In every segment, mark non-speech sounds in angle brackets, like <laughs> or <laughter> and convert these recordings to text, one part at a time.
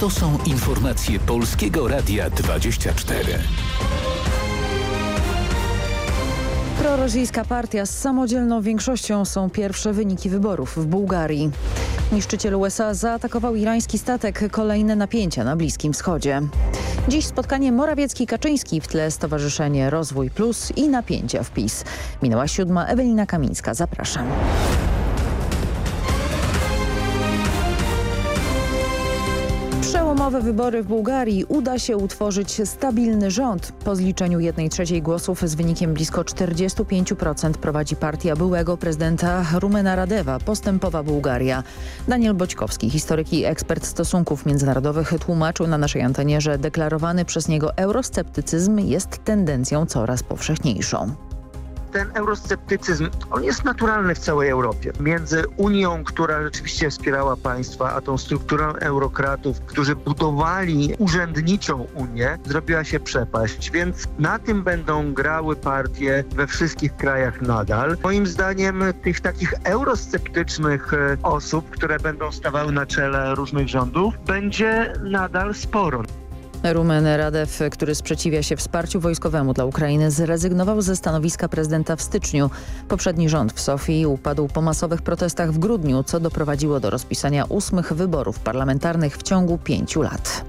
To są informacje Polskiego Radia 24. Prorosyjska partia z samodzielną większością są pierwsze wyniki wyborów w Bułgarii. Niszczyciel USA zaatakował irański statek. Kolejne napięcia na Bliskim Wschodzie. Dziś spotkanie Morawiecki-Kaczyński w tle Stowarzyszenie Rozwój Plus i napięcia w PiS. Minęła siódma. Ewelina Kamińska. Zapraszam. Przełomowe wybory w Bułgarii uda się utworzyć stabilny rząd. Po zliczeniu 1 trzeciej głosów z wynikiem blisko 45% prowadzi partia byłego prezydenta Rumena Radewa, postępowa Bułgaria. Daniel Boćkowski, historyk i ekspert stosunków międzynarodowych tłumaczył na naszej antenie, że deklarowany przez niego eurosceptycyzm jest tendencją coraz powszechniejszą ten eurosceptycyzm, on jest naturalny w całej Europie. Między Unią, która rzeczywiście wspierała państwa, a tą strukturą eurokratów, którzy budowali urzędniczą Unię, zrobiła się przepaść. Więc na tym będą grały partie we wszystkich krajach nadal. Moim zdaniem tych takich eurosceptycznych e, osób, które będą stawały na czele różnych rządów, będzie nadal sporo. Rumen Radew, który sprzeciwia się wsparciu wojskowemu dla Ukrainy, zrezygnował ze stanowiska prezydenta w styczniu. Poprzedni rząd w Sofii upadł po masowych protestach w grudniu, co doprowadziło do rozpisania ósmych wyborów parlamentarnych w ciągu pięciu lat.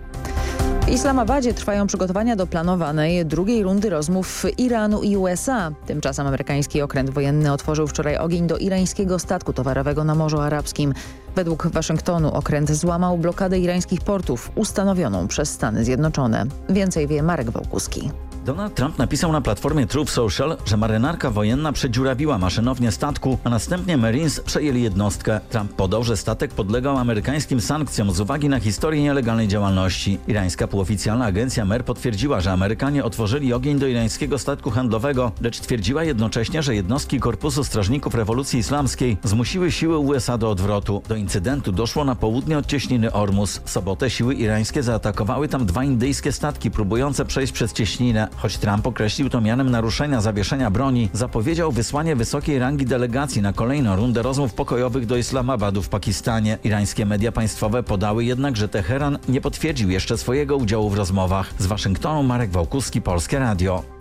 W Islamabadzie trwają przygotowania do planowanej drugiej rundy rozmów Iranu i USA. Tymczasem amerykański okręt wojenny otworzył wczoraj ogień do irańskiego statku towarowego na Morzu Arabskim. Według Waszyngtonu okręt złamał blokadę irańskich portów ustanowioną przez Stany Zjednoczone. Więcej wie Marek Wołkuski. Donald Trump napisał na platformie Truth Social, że marynarka wojenna przedziurawiła maszynownię statku, a następnie Marines przejęli jednostkę. Trump podał, że statek podlegał amerykańskim sankcjom z uwagi na historię nielegalnej działalności. Irańska półoficjalna agencja MER potwierdziła, że Amerykanie otworzyli ogień do irańskiego statku handlowego, lecz twierdziła jednocześnie, że jednostki Korpusu Strażników Rewolucji Islamskiej zmusiły siły USA do odwrotu. Do incydentu doszło na południe od cieśniny Ormus. W sobotę siły irańskie zaatakowały tam dwa indyjskie statki próbujące przejść przez cieśninę. Choć Trump określił to mianem naruszenia zawieszenia broni, zapowiedział wysłanie wysokiej rangi delegacji na kolejną rundę rozmów pokojowych do Islamabadu w Pakistanie. Irańskie media państwowe podały jednak, że Teheran nie potwierdził jeszcze swojego udziału w rozmowach. Z Waszyngtonu Marek Wałkuski, Polskie Radio.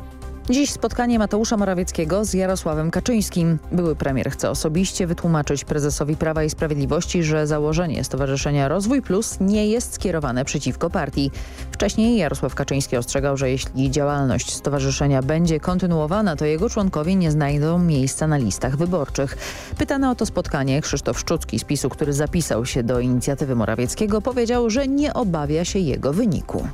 Dziś spotkanie Mateusza Morawieckiego z Jarosławem Kaczyńskim. Były premier chce osobiście wytłumaczyć prezesowi Prawa i Sprawiedliwości, że założenie Stowarzyszenia Rozwój Plus nie jest skierowane przeciwko partii. Wcześniej Jarosław Kaczyński ostrzegał, że jeśli działalność stowarzyszenia będzie kontynuowana, to jego członkowie nie znajdą miejsca na listach wyborczych. Pytany o to spotkanie Krzysztof Szczucki z PiSu, który zapisał się do inicjatywy Morawieckiego, powiedział, że nie obawia się jego wyniku.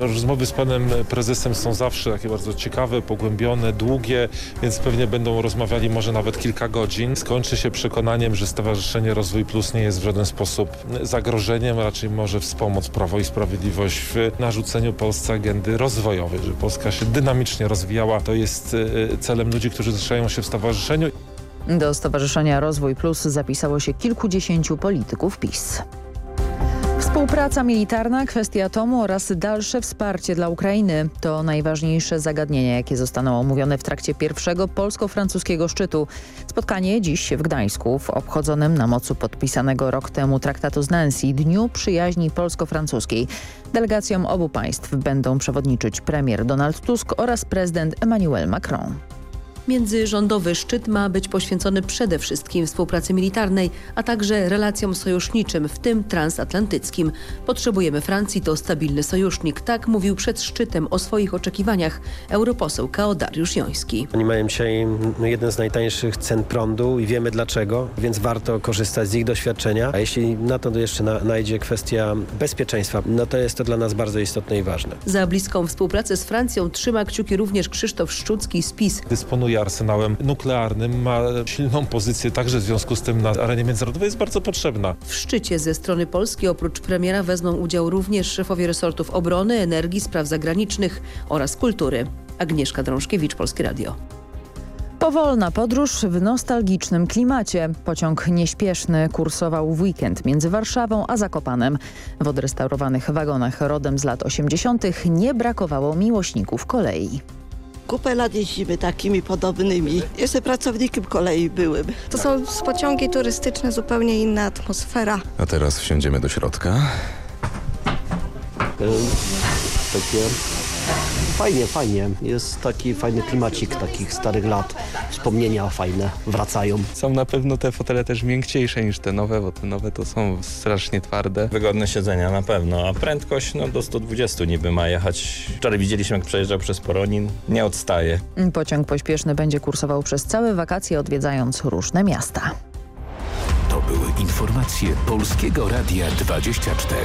Rozmowy z panem prezesem są zawsze takie bardzo ciekawe, pogłębione, długie, więc pewnie będą rozmawiali może nawet kilka godzin. Skończy się przekonaniem, że Stowarzyszenie Rozwój Plus nie jest w żaden sposób zagrożeniem, raczej może wspomóc Prawo i Sprawiedliwość w narzuceniu Polsce agendy rozwojowej, że Polska się dynamicznie rozwijała. To jest e, celem ludzi, którzy zrzeszają się w stowarzyszeniu. Do Stowarzyszenia Rozwój Plus zapisało się kilkudziesięciu polityków PiS. Współpraca militarna, kwestia atomu oraz dalsze wsparcie dla Ukrainy to najważniejsze zagadnienia, jakie zostaną omówione w trakcie pierwszego polsko-francuskiego szczytu. Spotkanie dziś w Gdańsku w obchodzonym na mocy podpisanego rok temu traktatu z Nancy Dniu Przyjaźni Polsko-Francuskiej. Delegacjom obu państw będą przewodniczyć premier Donald Tusk oraz prezydent Emmanuel Macron. Międzyrządowy szczyt ma być poświęcony przede wszystkim współpracy militarnej, a także relacjom sojuszniczym, w tym transatlantyckim. Potrzebujemy Francji, to stabilny sojusznik. Tak mówił przed szczytem o swoich oczekiwaniach europoseł Kao Dariusz Joński. Oni mają dzisiaj jeden z najtańszych cen prądu i wiemy dlaczego, więc warto korzystać z ich doświadczenia. A jeśli na to jeszcze na, najdzie kwestia bezpieczeństwa, no to jest to dla nas bardzo istotne i ważne. Za bliską współpracę z Francją trzyma kciuki również Krzysztof Szczucki z PiS. Dysponuje arsenałem nuklearnym, ma silną pozycję także w związku z tym na arenie międzynarodowej jest bardzo potrzebna. W szczycie ze strony Polski oprócz premiera wezmą udział również szefowie resortów obrony, energii, spraw zagranicznych oraz kultury. Agnieszka Drążkiewicz, Polskie Radio. Powolna podróż w nostalgicznym klimacie. Pociąg nieśpieszny kursował w weekend między Warszawą a Zakopanem. W odrestaurowanych wagonach rodem z lat 80. nie brakowało miłośników kolei kupę lat jeździmy takimi podobnymi. Jeszcze pracownikiem kolei byłem. To są pociągi turystyczne, zupełnie inna atmosfera. A teraz wsiądziemy do środka. Takie fajnie, fajnie. Jest taki fajny klimacik takich starych lat. Wspomnienia fajne wracają. Są na pewno te fotele też miękciejsze niż te nowe, bo te nowe to są strasznie twarde. Wygodne siedzenia na pewno, a prędkość no, do 120 niby ma jechać. Wczoraj widzieliśmy jak przejeżdżał przez Poronin, nie odstaje. Pociąg pośpieszny będzie kursował przez całe wakacje odwiedzając różne miasta. To były informacje Polskiego Radia 24.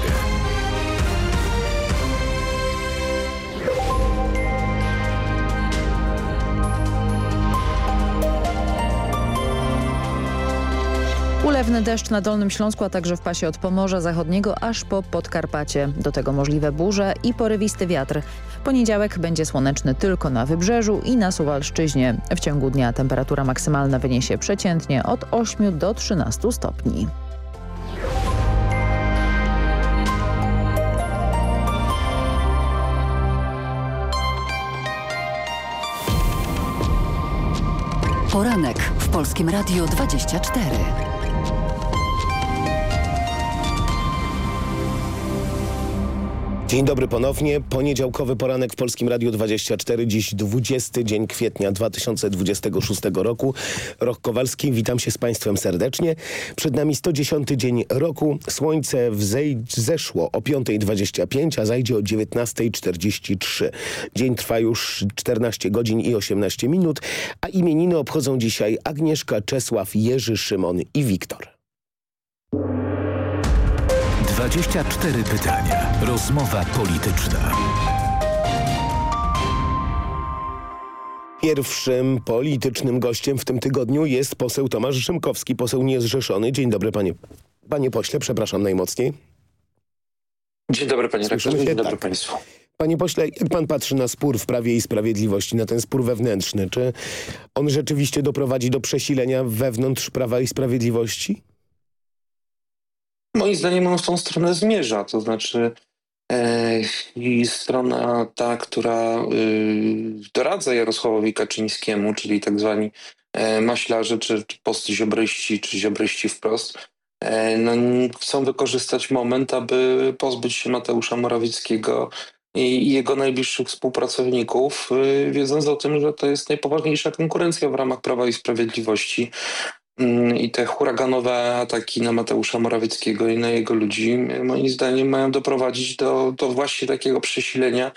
Ulewny deszcz na Dolnym Śląsku, a także w pasie od Pomorza Zachodniego aż po Podkarpacie. Do tego możliwe burze i porywisty wiatr. Poniedziałek będzie słoneczny tylko na Wybrzeżu i na Suwalszczyźnie. W ciągu dnia temperatura maksymalna wyniesie przeciętnie od 8 do 13 stopni. Poranek w Polskim Radiu 24. Dzień dobry ponownie. Poniedziałkowy poranek w Polskim Radiu 24. Dziś 20 dzień kwietnia 2026 roku. Rok Kowalski, witam się z Państwem serdecznie. Przed nami 110 dzień roku. Słońce zeszło o 5.25, a zajdzie o 19.43. Dzień trwa już 14 godzin i 18 minut, a imieniny obchodzą dzisiaj Agnieszka, Czesław, Jerzy, Szymon i Wiktor. 24 pytania. Rozmowa polityczna. Pierwszym politycznym gościem w tym tygodniu jest poseł Tomasz Szymkowski, poseł niezrzeszony. Dzień dobry panie, panie pośle, przepraszam najmocniej. Dzień dobry panie rektorze, dzień dobry tak. państwu. Panie pośle, jak pan patrzy na spór w Prawie i Sprawiedliwości, na ten spór wewnętrzny, czy on rzeczywiście doprowadzi do przesilenia wewnątrz Prawa i Sprawiedliwości? Moim zdaniem on w tą stronę zmierza, to znaczy e, i strona ta, która y, doradza Jarosławowi Kaczyńskiemu, czyli tak zwani e, maślarze, czy, czy postziobryści, czy ziobryści wprost, e, no, chcą wykorzystać moment, aby pozbyć się Mateusza Morawieckiego i jego najbliższych współpracowników, y, wiedząc o tym, że to jest najpoważniejsza konkurencja w ramach Prawa i Sprawiedliwości. Mm, I te huraganowe ataki na Mateusza Morawieckiego i na jego ludzi, moim zdaniem, mają doprowadzić do, do właśnie takiego przesilenia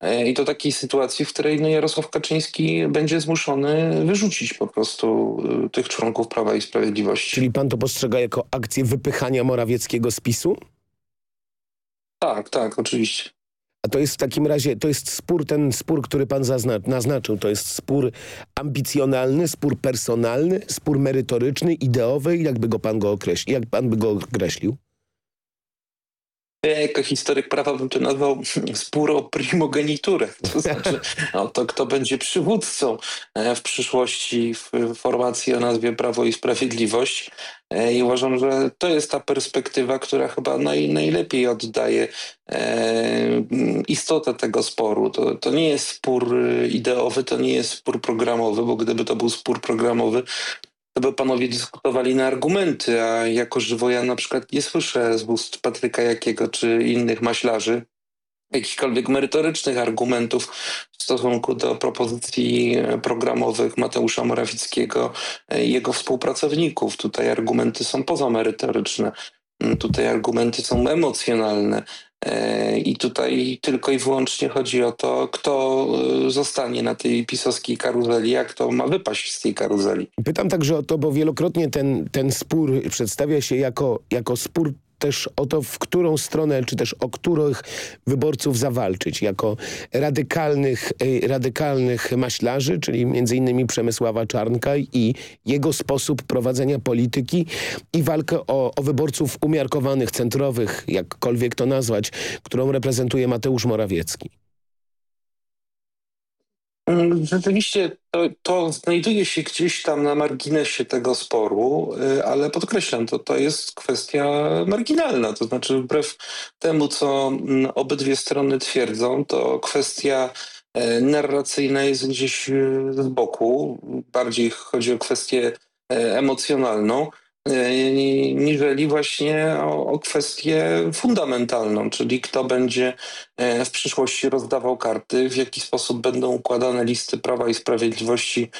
e, i do takiej sytuacji, w której no, Jarosław Kaczyński będzie zmuszony wyrzucić po prostu e, tych członków Prawa i Sprawiedliwości. Czyli pan to postrzega jako akcję wypychania Morawieckiego z PiSu? Tak, tak, oczywiście. A to jest w takim razie, to jest spór, ten spór, który pan naznaczył, to jest spór ambicjonalny, spór personalny, spór merytoryczny, ideowy, jakby go pan go określił, jak pan by go określił? Ja jako historyk prawa bym to nazwał <laughs> spór o primogeniturę. To <laughs> znaczy no, to kto będzie przywódcą e, w przyszłości w formacji o nazwie Prawo i Sprawiedliwość. E, I uważam, że to jest ta perspektywa, która chyba naj, najlepiej oddaje e, istotę tego sporu. To, to nie jest spór ideowy, to nie jest spór programowy, bo gdyby to był spór programowy, to by panowie dyskutowali na argumenty, a jako żywo ja na przykład nie słyszę z ust Patryka Jakiego czy innych maślarzy jakichkolwiek merytorycznych argumentów w stosunku do propozycji programowych Mateusza Morawieckiego i jego współpracowników. Tutaj argumenty są pozamerytoryczne. Tutaj argumenty są emocjonalne. E, I tutaj tylko i wyłącznie chodzi o to, kto e, zostanie na tej pisowskiej karuzeli, a kto ma wypaść z tej karuzeli. Pytam także o to, bo wielokrotnie ten, ten spór przedstawia się jako, jako spór też o to, w którą stronę, czy też o których wyborców zawalczyć, jako radykalnych, y, radykalnych maślarzy, czyli między innymi Przemysława Czarnka i jego sposób prowadzenia polityki i walkę o, o wyborców umiarkowanych, centrowych, jakkolwiek to nazwać, którą reprezentuje Mateusz Morawiecki. Mm, rzeczywiście to, to, znajduje się gdzieś tam na marginesie tego sporu, y, ale podkreślam, to, to jest kwestia marginalna. To znaczy, wbrew temu, co mm, obydwie strony twierdzą, to kwestia e, narracyjna jest gdzieś y, z boku. Bardziej chodzi o kwestię e, emocjonalną. Niżeli właśnie o, o kwestię fundamentalną, czyli kto będzie w przyszłości rozdawał karty, w jaki sposób będą układane listy Prawa i Sprawiedliwości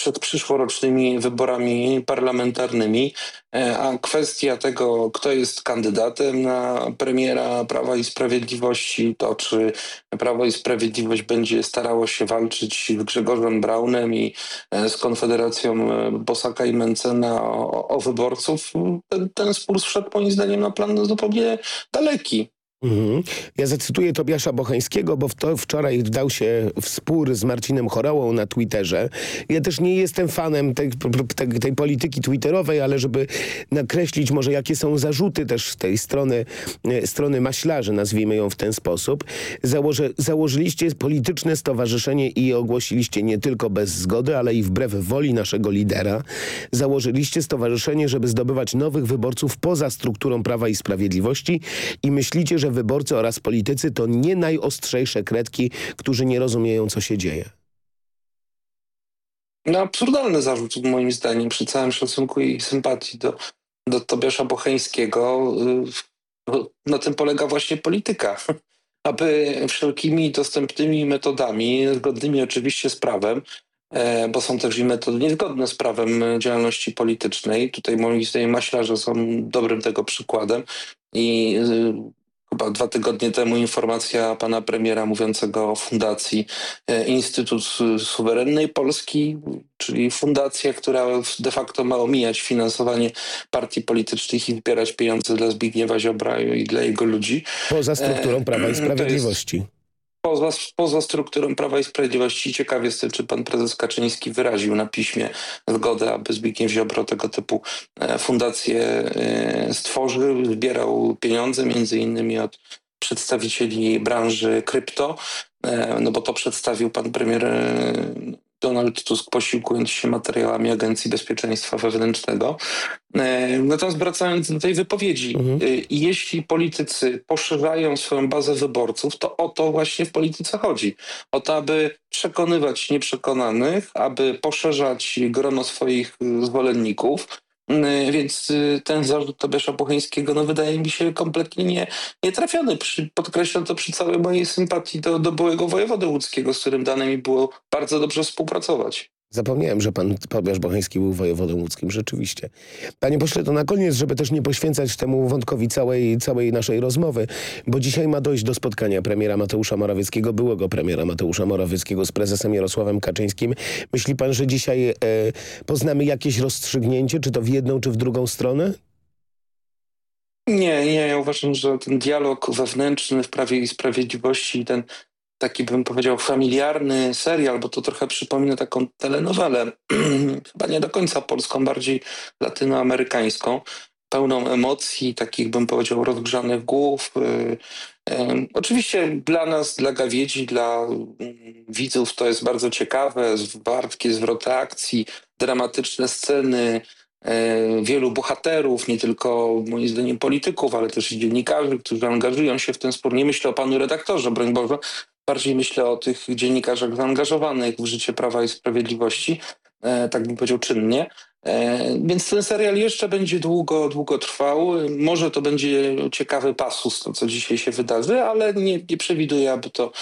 przed przyszłorocznymi wyborami parlamentarnymi, e, a kwestia tego, kto jest kandydatem na premiera Prawa i Sprawiedliwości, to czy Prawo i Sprawiedliwość będzie starało się walczyć z Grzegorzem Braunem i e, z Konfederacją e, Bosaka i Mencena o, o wyborców, ten, ten spór wszedł moim zdaniem na plan zupełnie daleki. Mhm. Ja zacytuję Tobiasza Bochańskiego, bo to wczoraj wdał się w spór z Marcinem Chorałą na Twitterze. Ja też nie jestem fanem tej, tej, polityki twitterowej, ale żeby nakreślić może jakie są zarzuty też tej strony, e, strony maślarzy, nazwijmy ją w ten sposób. Założy, założyliście polityczne stowarzyszenie i ogłosiliście nie tylko bez zgody, ale i wbrew woli naszego lidera. Założyliście stowarzyszenie, żeby zdobywać nowych wyborców poza strukturą Prawa i Sprawiedliwości i myślicie, że wyborcy oraz politycy to nie najostrzejsze kredki, którzy nie rozumieją, co się dzieje. No absurdalny zarzut moim zdaniem, przy całym szacunku i sympatii do, do Tobiasza Bocheńskiego. Y, na tym polega właśnie polityka. <laughs> Aby wszelkimi dostępnymi metodami, zgodnymi oczywiście z prawem, e, bo są też i metody niezgodne z prawem działalności politycznej. Tutaj moim zdaniem maślarze są dobrym tego przykładem i y, chyba dwa tygodnie temu informacja pana premiera mówiącego o fundacji e, Instytut Suwerennej Polski, czyli fundacja, która de facto ma omijać finansowanie partii politycznych i zbierać pieniądze dla Zbigniewa Ziobra i dla jego ludzi. Poza strukturą Prawa i Sprawiedliwości poza, poza strukturą Prawa i Sprawiedliwości. Ciekaw jestem, czy pan prezes Kaczyński wyraził na piśmie zgodę, aby Zbigniew Ziobro tego typu e, fundację e, stworzył, zbierał pieniądze między innymi od przedstawicieli branży krypto, e, no bo to przedstawił pan premier Donald Tusk posiłkując się materiałami Agencji Bezpieczeństwa Wewnętrznego. E, natomiast wracając do tej wypowiedzi, mhm. E, jeśli politycy poszerzają swoją bazę wyborców, to o to właśnie w polityce chodzi. O to, aby przekonywać nieprzekonanych, aby poszerzać grono swoich zwolenników, E, więc y, ten zarzut Tobiasza Bocheńskiego no, wydaje mi się kompletnie nie, nietrafiony. Podkreślam to przy całej mojej sympatii do, do byłego wojewody łódzkiego, z którym dane mi było bardzo dobrze współpracować. Zapomniałem, że pan Tobiasz Bocheński był wojewodą łódzkim, rzeczywiście. Panie pośle, to na koniec, żeby też nie poświęcać temu wątkowi całej, całej naszej rozmowy, bo dzisiaj ma dojść do spotkania premiera Mateusza Morawieckiego, byłego premiera Mateusza Morawieckiego z prezesem Jarosławem Kaczyńskim. Myśli pan, że dzisiaj e, poznamy jakieś rozstrzygnięcie, czy to w jedną, czy w drugą stronę? Nie, nie, ja uważam, że ten dialog wewnętrzny w Prawie i Sprawiedliwości, ten taki bym powiedział familiarny serial, bo to trochę przypomina taką telenowelę, <clears throat> chyba nie do końca polską, bardziej latynoamerykańską, pełną emocji, takich bym powiedział rozgrzanych głów. Y, y, oczywiście dla nas, dla gawiedzi, dla mm, widzów to jest bardzo ciekawe, wartkie zwroty akcji, dramatyczne sceny, y, wielu bohaterów, nie tylko moim zdaniem polityków, ale też i dziennikarzy, którzy angażują się w ten spór. Nie myślę o panu redaktorze, broń Boże, bardziej myślę o tych dziennikarzach zaangażowanych w życie Prawa i Sprawiedliwości, e, tak bym powiedział czynnie. E, więc ten serial jeszcze będzie długo, długo trwał. Może to będzie ciekawy pasus, to co dzisiaj się wydarzy, ale nie, nie przewiduję, aby to,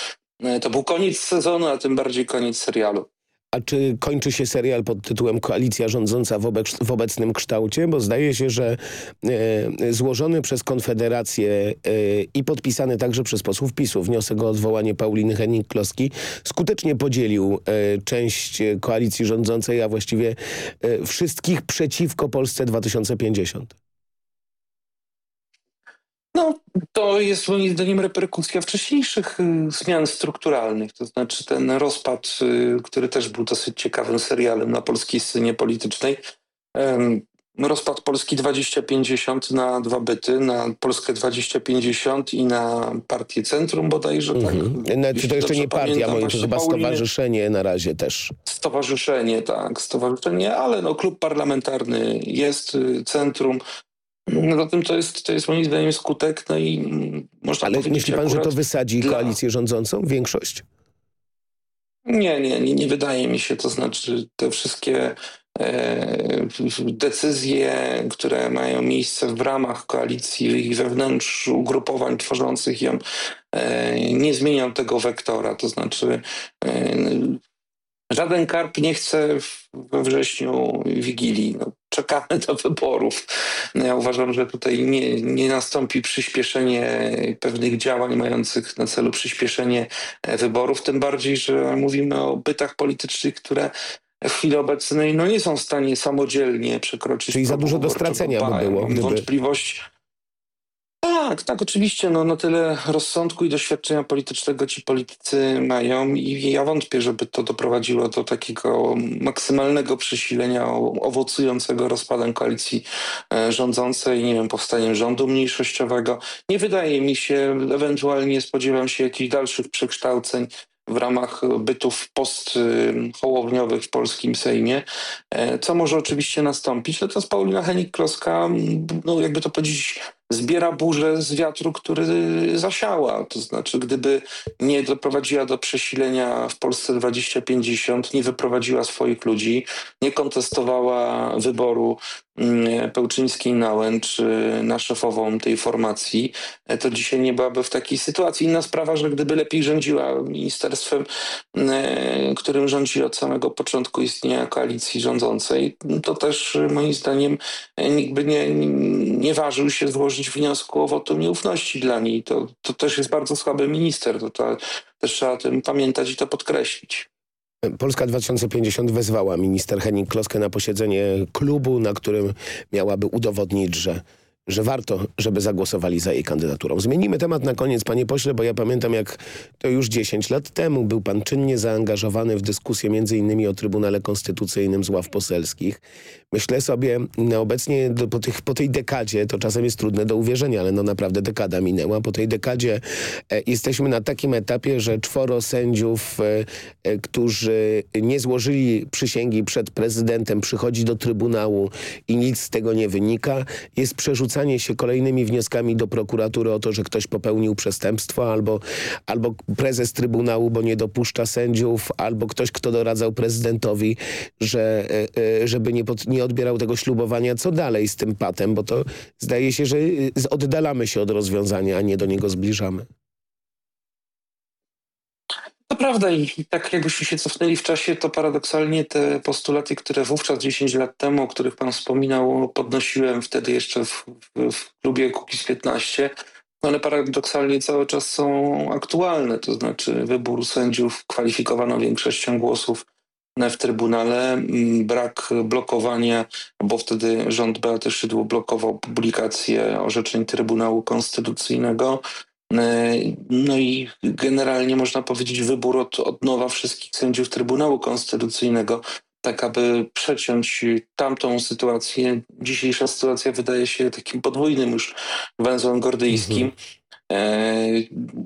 e, to był koniec sezonu, a tym bardziej koniec serialu. A czy kończy się serial pod tytułem Koalicja rządząca w, obec w obecnym kształcie? Bo zdaje się, że e, złożony przez Konfederację e, i podpisany także przez posłów PiSu wniosek o odwołanie Pauliny Henning-Kloski skutecznie podzielił e, część koalicji rządzącej, a właściwie e, wszystkich przeciwko Polsce 2050. No, to jest moim zdaniem reperkusja wcześniejszych y, zmian strukturalnych, to znaczy ten rozpad, y, który też był dosyć ciekawym serialem na polskiej scenie politycznej. Rozpad Polski 2050 na dwa byty, na Polskę 2050 i na partię Centrum bodajże, tak? Mhm. No, czy to jeszcze nie partia, moim to chyba stowarzyszenie na razie też. Stowarzyszenie, tak, stowarzyszenie, ale no, klub parlamentarny jest, y, Centrum, no zatem to jest, to jest moim zdaniem skutek, no i można Ale myśli pan, że to wysadzi dla... koalicję rządzącą, większość? Nie, nie, nie, nie wydaje mi się. To znaczy te wszystkie decyzje, które mają miejsce w ramach koalicji i wewnątrz ugrupowań tworzących ją, nie zmienią tego wektora. To znaczy żaden karp nie chce we wrześniu Wigilii. No, czekamy do wyborów. No ja uważam, że tutaj nie, nie nastąpi przyspieszenie pewnych działań mających na celu przyspieszenie wyborów, tym bardziej, że mówimy o bytach politycznych, które w chwili obecnej no, nie są w stanie samodzielnie przekroczyć. Czyli za dużo do stracenia by było. Gdyby... Wątpliwość tak, tak, oczywiście. No, no tyle rozsądku i doświadczenia politycznego ci politycy mają i ja wątpię, żeby to doprowadziło do takiego maksymalnego przesilenia owocującego rozpadem koalicji e, rządzącej, nie wiem, powstaniem rządu mniejszościowego. Nie wydaje mi się, ewentualnie spodziewam się jakichś dalszych przekształceń w ramach bytów posthołowniowych w polskim Sejmie, e, co może oczywiście nastąpić. Natomiast Paulina Henik-Kloska, no jakby to powiedzieć, zbiera burzę z wiatru, który zasiała. To znaczy, gdyby nie doprowadziła do przesilenia w Polsce 2050, nie wyprowadziła swoich ludzi, nie kontestowała wyboru mm, Pełczyńskiej Nałęcz na szefową tej formacji, to dzisiaj nie byłaby w takiej sytuacji. Inna sprawa, że gdyby lepiej rządziła ministerstwem, mm, którym rządzi od samego początku istnienia koalicji rządzącej, to też moim zdaniem nikt by nie, nie ważył się złożyć złożyć wniosku o wotum nieufności dla niej. To, to też jest bardzo słaby minister. To, to też trzeba o tym pamiętać i to podkreślić. Polska 2050 wezwała minister Henning Kloskę na posiedzenie klubu, na którym miałaby udowodnić, że że warto, żeby zagłosowali za jej kandydaturą. Zmienimy temat na koniec, panie pośle, bo ja pamiętam, jak to już 10 lat temu był pan czynnie zaangażowany w dyskusję między innymi o Trybunale Konstytucyjnym z ław poselskich. Myślę sobie, no obecnie do, po, tych, po tej dekadzie, to czasem jest trudne do uwierzenia, ale no naprawdę dekada minęła. Po tej dekadzie e, jesteśmy na takim etapie, że czworo sędziów, e, e, którzy nie złożyli przysięgi przed prezydentem, przychodzi do Trybunału i nic z tego nie wynika. Jest przerzucanie się kolejnymi wnioskami do prokuratury o to, że ktoś popełnił przestępstwo albo, albo prezes Trybunału, bo nie dopuszcza sędziów, albo ktoś, kto doradzał prezydentowi, że, e, e, żeby nie, pod, nie odbierał tego ślubowania, co dalej z tym patem, bo to zdaje się, że y, oddalamy się od rozwiązania, a nie do niego zbliżamy. Prawda i tak jakbyśmy się cofnęli w czasie, to paradoksalnie te postulaty, które wówczas 10 lat temu, o których pan wspominał, podnosiłem wtedy jeszcze w, w, w klubie Kukiz 15, ale paradoksalnie cały czas są aktualne. To znaczy wybór sędziów kwalifikowaną większością głosów w Trybunale, mm, brak blokowania, bo wtedy rząd Beaty Szydło blokował publikację orzeczeń Trybunału Konstytucyjnego. E, no i generalnie można powiedzieć wybór od, od nowa wszystkich sędziów Trybunału Konstytucyjnego, tak aby przeciąć tamtą sytuację. Dzisiejsza sytuacja wydaje się takim podwójnym już węzłem gordyjskim. Mhm. E,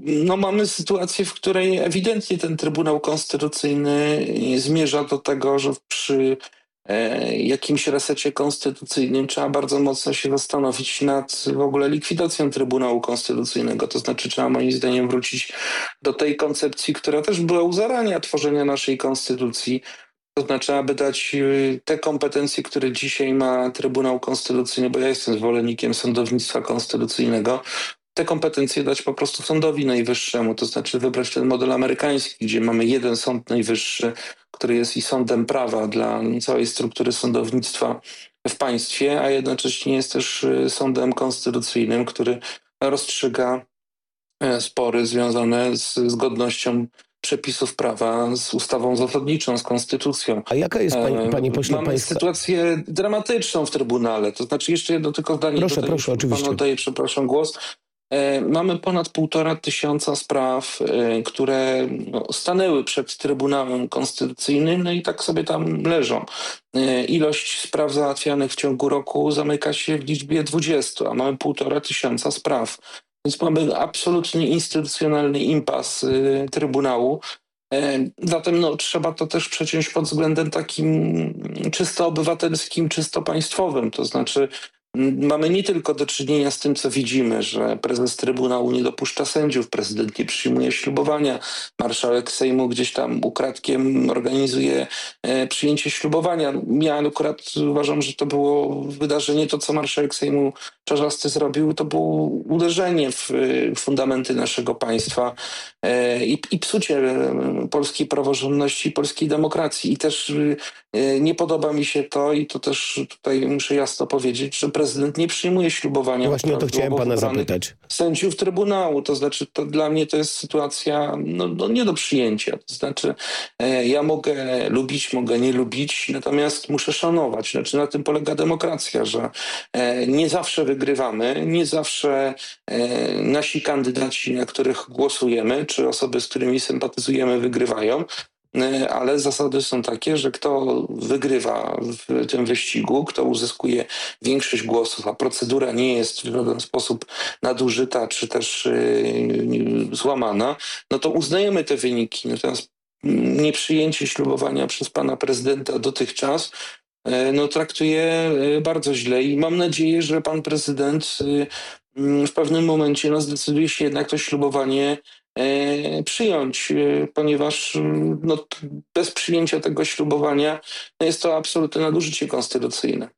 no mamy sytuację, w której ewidentnie ten Trybunał Konstytucyjny zmierza do tego, że przy jakimś resecie konstytucyjnym trzeba bardzo mocno się zastanowić nad w ogóle likwidacją Trybunału Konstytucyjnego. To znaczy trzeba moim zdaniem wrócić do tej koncepcji, która też była u zarania tworzenia naszej konstytucji, to znaczy, aby dać e, te kompetencje, które dzisiaj ma Trybunał Konstytucyjny, bo ja jestem zwolennikiem sądownictwa konstytucyjnego, te kompetencje dać po prostu sądowi najwyższemu, to znaczy wybrać ten model amerykański, gdzie mamy jeden sąd najwyższy, który jest i sądem prawa dla całej struktury sądownictwa w państwie, a jednocześnie jest też y, sądem konstytucyjnym, który rozstrzyga e, spory związane z zgodnością przepisów prawa z ustawą zasadniczą, z konstytucją. A jaka jest, pani, panie pośle, Mamy państwa... sytuację dramatyczną w Trybunale. To znaczy jeszcze jedno tylko zdanie. Proszę, tutaj, proszę, oczywiście. Panu oddaję, przepraszam, głos. E, mamy ponad półtora tysiąca spraw, e, które no, stanęły przed Trybunałem Konstytucyjnym, no i tak sobie tam leżą. E, ilość spraw załatwianych w ciągu roku zamyka się w liczbie 20, a mamy półtora tysiąca spraw. Więc mamy absolutnie instytucjonalny impas Trybunału. Zatem no, trzeba to też przeciąć pod względem takim czysto obywatelskim, czysto państwowym. To znaczy mamy nie tylko do czynienia z tym, co widzimy, że prezes Trybunału nie dopuszcza sędziów, prezydent nie przyjmuje ślubowania, marszałek Sejmu gdzieś tam ukradkiem organizuje e, przyjęcie ślubowania. Ja akurat uważam, że to było wydarzenie, to co marszałek Sejmu Czarzasty zrobił, to było uderzenie w e, fundamenty naszego państwa e, i, i psucie polskiej praworządności polskiej demokracji. I też nie podoba mi się to i to też tutaj muszę jasno powiedzieć, że prezydent nie przyjmuje ślubowania. Właśnie o to chciałem pana zapytać. Sędziów Trybunału, to znaczy to dla mnie to jest sytuacja no, no nie do przyjęcia. To znaczy e, ja mogę lubić, mogę nie lubić, natomiast muszę szanować. Znaczy na tym polega demokracja, że e, nie zawsze wygrywamy, nie zawsze e, nasi kandydaci, na których głosujemy, czy osoby, z którymi sympatyzujemy, wygrywają. E, ale zasady są takie, że kto wygrywa w tym wyścigu, kto uzyskuje większość głosów, a procedura nie jest w żaden sposób nadużyta czy też yy, złamana, no to uznajemy te wyniki. Natomiast nieprzyjęcie ślubowania przez pana prezydenta dotychczas no, traktuję bardzo źle i mam nadzieję, że pan prezydent w pewnym momencie no, zdecyduje się jednak to ślubowanie przyjąć, e, ponieważ no, bez przyjęcia tego ślubowania no, jest to absolutne nadużycie konstytucyjne.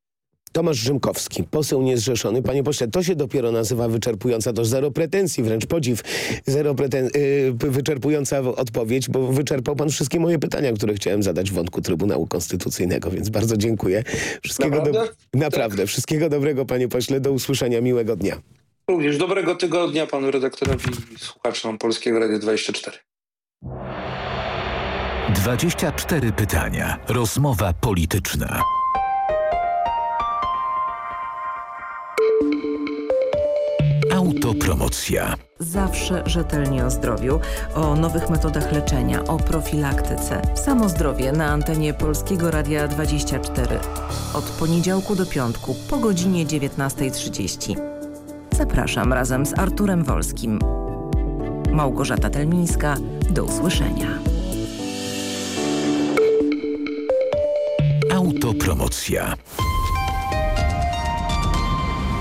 Tomasz Rzymkowski, poseł niezrzeszony. Panie pośle, to się dopiero nazywa wyczerpująca, to zero pretensji, wręcz podziw, zero preten yy, wyczerpująca odpowiedź, bo wyczerpał pan wszystkie moje pytania, które chciałem zadać w wątku Trybunału Konstytucyjnego, więc bardzo dziękuję. Wszystkiego Naprawdę? Do... Naprawdę. Tak. Wszystkiego dobrego, panie pośle. Do usłyszenia. Miłego dnia. Również dobrego tygodnia panu redaktorowi i słuchaczom Polskiego Radia 24. 24 pytania. Rozmowa polityczna. Autopromocja. Zawsze rzetelnie o zdrowiu, o nowych metodach leczenia, o profilaktyce. Samo zdrowie na antenie Polskiego Radia 24. Od poniedziałku do piątku po godzinie 19.30. Zapraszam razem z Arturem Wolskim. Małgorzata Telmińska. Do usłyszenia. Autopromocja.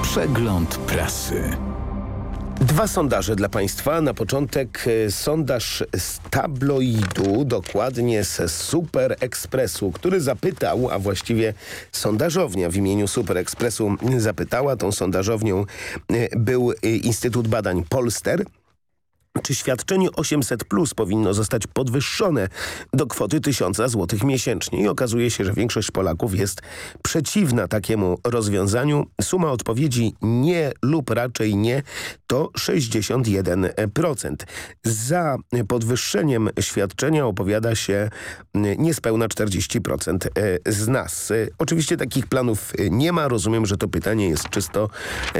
Przegląd prasy. Dwa sondaże dla Państwa. Na początek e, sondaż z tabloidu, dokładnie z Super Expressu, który zapytał, a właściwie sondażownia w imieniu Super Expressu zapytała. Tą sondażownią e, był e, Instytut Badań Polster czy świadczenie 800 plus powinno zostać podwyższone do kwoty 1000 zł miesięcznie. I okazuje się, że większość Polaków jest przeciwna takiemu rozwiązaniu. Suma odpowiedzi nie lub raczej nie to 61%. Za podwyższeniem świadczenia opowiada się niespełna 40% z nas. Oczywiście takich planów nie ma. Rozumiem, że to pytanie jest czysto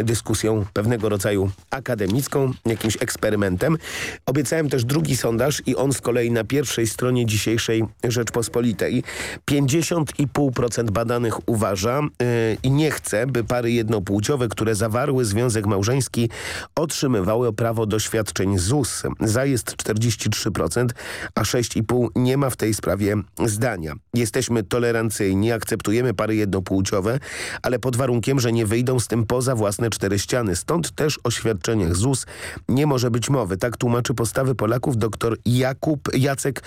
dyskusją pewnego rodzaju akademicką, jakimś eksperymentem. Obiecałem też drugi sondaż i on z kolei na pierwszej stronie dzisiejszej Rzeczpospolitej. 50,5% badanych uważa yy, i nie chce, by pary jednopłciowe, które zawarły związek małżeński otrzymywały prawo do świadczeń ZUS. Za jest 43%, a 6,5% nie ma w tej sprawie zdania. Jesteśmy tolerancyjni, akceptujemy pary jednopłciowe, ale pod warunkiem, że nie wyjdą z tym poza własne cztery ściany. Stąd też o świadczeniach ZUS nie może być mowy. Tak tłumaczy postawy Polaków dr Jakub Jacek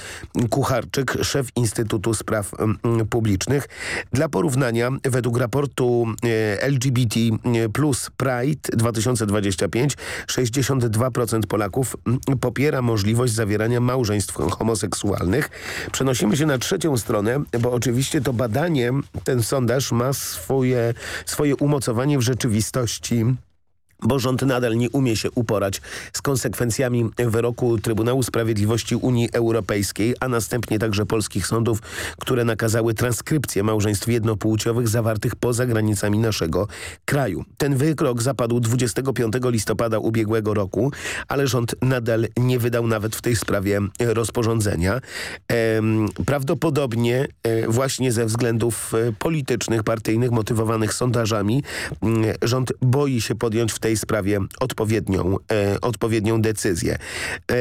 Kucharczyk, szef Instytutu Spraw mm, Publicznych. Dla porównania, według raportu e, LGBT plus Pride 2025 62% Polaków mm, popiera możliwość zawierania małżeństw homoseksualnych. Przenosimy się na trzecią stronę, bo oczywiście to badanie, ten sondaż ma swoje, swoje umocowanie w rzeczywistości bo rząd nadal nie umie się uporać z konsekwencjami wyroku Trybunału Sprawiedliwości Unii Europejskiej, a następnie także polskich sądów, które nakazały transkrypcję małżeństw jednopłciowych zawartych poza granicami naszego kraju. Ten wyrok zapadł 25 listopada ubiegłego roku, ale rząd nadal nie wydał nawet w tej sprawie rozporządzenia. prawdopodobnie e, właśnie ze względów e, politycznych, partyjnych, motywowanych sondażami, rząd boi się podjąć w tej tej sprawie odpowiednią, e, odpowiednią decyzję. E,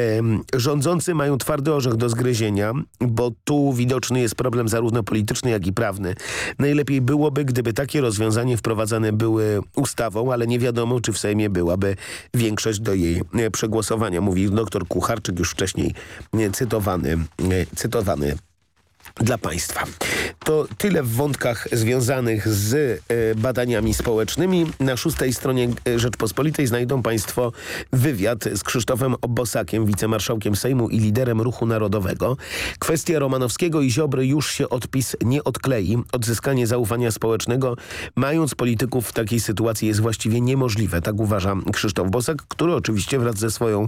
rządzący mają twardy orzech do zgryzienia, bo tu widoczny jest problem zarówno polityczny, jak i prawny. Najlepiej byłoby, gdyby takie rozwiązanie wprowadzane były ustawą, ale nie wiadomo, czy w Sejmie byłaby większość do jej e, przegłosowania, mówi dr Kucharczyk, już wcześniej e, cytowany, e, cytowany dla państwa. To tyle w wątkach związanych z e, badaniami społecznymi. Na szóstej stronie e, Rzeczpospolitej znajdą państwo wywiad z Krzysztofem Bosakiem, wicemarszałkiem Sejmu i liderem Ruchu Narodowego. Kwestia Romanowskiego i Ziobry już się odpis nie odklei. Odzyskanie zaufania społecznego mając polityków w takiej sytuacji jest właściwie niemożliwe. Tak uważa Krzysztof Bosak, który oczywiście wraz ze swoją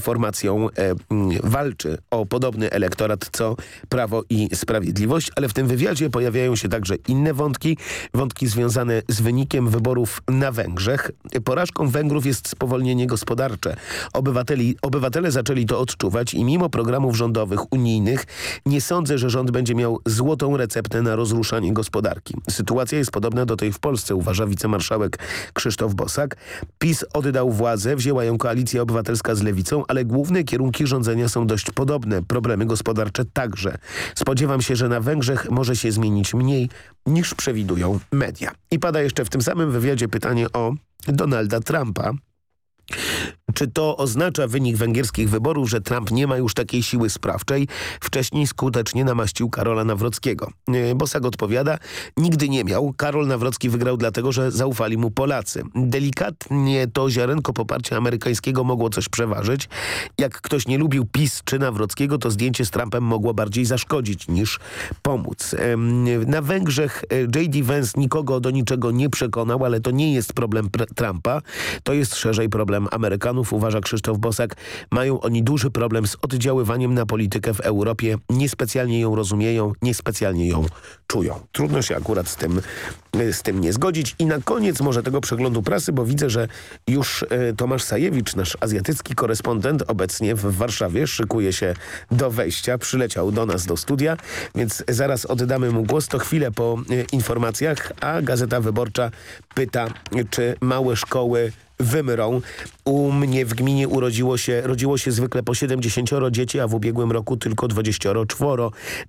formacją e, walczy o podobny elektorat co Prawo i Sprawiedliwość, ale w tym wywiadzie pojawiają się także inne wątki, wątki związane z wynikiem wyborów na Węgrzech. Porażką Węgrów jest spowolnienie gospodarcze. Obywateli, obywatele zaczęli to odczuwać i mimo programów rządowych, unijnych, nie sądzę, że rząd będzie miał złotą receptę na rozruszanie gospodarki. Sytuacja jest podobna do tej w Polsce, uważa wicemarszałek Krzysztof Bosak. PiS oddał władzę, wzięła ją Koalicja Obywatelska z Lewicą, ale główne kierunki rządzenia są dość podobne. Problemy gospodarcze także. Spodziewam Spodziewam się, że na Węgrzech może się zmienić mniej niż przewidują media. I pada jeszcze w tym samym wywiadzie pytanie o Donalda Trumpa, czy to oznacza wynik węgierskich wyborów, że Trump nie ma już takiej siły sprawczej? Wcześniej skutecznie namaścił Karola Nawrockiego. E, Bosak odpowiada, nigdy nie miał. Karol Nawrocki wygrał dlatego, że zaufali mu Polacy. Delikatnie to ziarenko poparcia amerykańskiego mogło coś przeważyć. Jak ktoś nie lubił PiS czy Nawrockiego, to zdjęcie z Trumpem mogło bardziej zaszkodzić niż pomóc. Na Węgrzech e, J.D. Vance nikogo do niczego nie przekonał, ale to nie jest problem Trumpa. To jest szerzej problem Amerykanów uważa Krzysztof Bosak, mają oni duży problem z oddziaływaniem na politykę w Europie. Niespecjalnie ją rozumieją, niespecjalnie ją czują. Trudno się akurat z tym, z tym nie zgodzić. I na koniec może tego przeglądu prasy, bo widzę, że już e, Tomasz Sajewicz, nasz azjatycki korespondent obecnie w Warszawie, szykuje się do wejścia. Przyleciał do nas do studia, więc zaraz oddamy mu głos. To chwilę po e, informacjach, a Gazeta Wyborcza pyta, czy małe szkoły wymrą. U mnie w gminie urodziło się, rodziło się zwykle po 70 dzieci, a w ubiegłym roku tylko 24.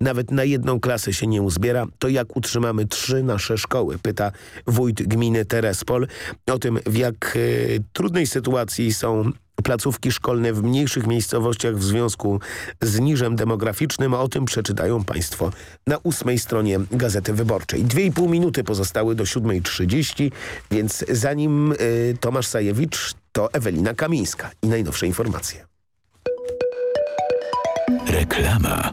Nawet na jedną klasę się nie uzbiera. To jak utrzymamy trzy nasze szkoły? Pyta wójt gminy Terespol. O tym w jak y, trudnej sytuacji są placówki szkolne w mniejszych miejscowościach w związku z niżem demograficznym. O tym przeczytają Państwo na ósmej stronie Gazety Wyborczej. Dwie i pół minuty pozostały do 7.30, więc zanim y, Tomasz Sajewicz, to Ewelina Kamińska i najnowsze informacje. Reklama.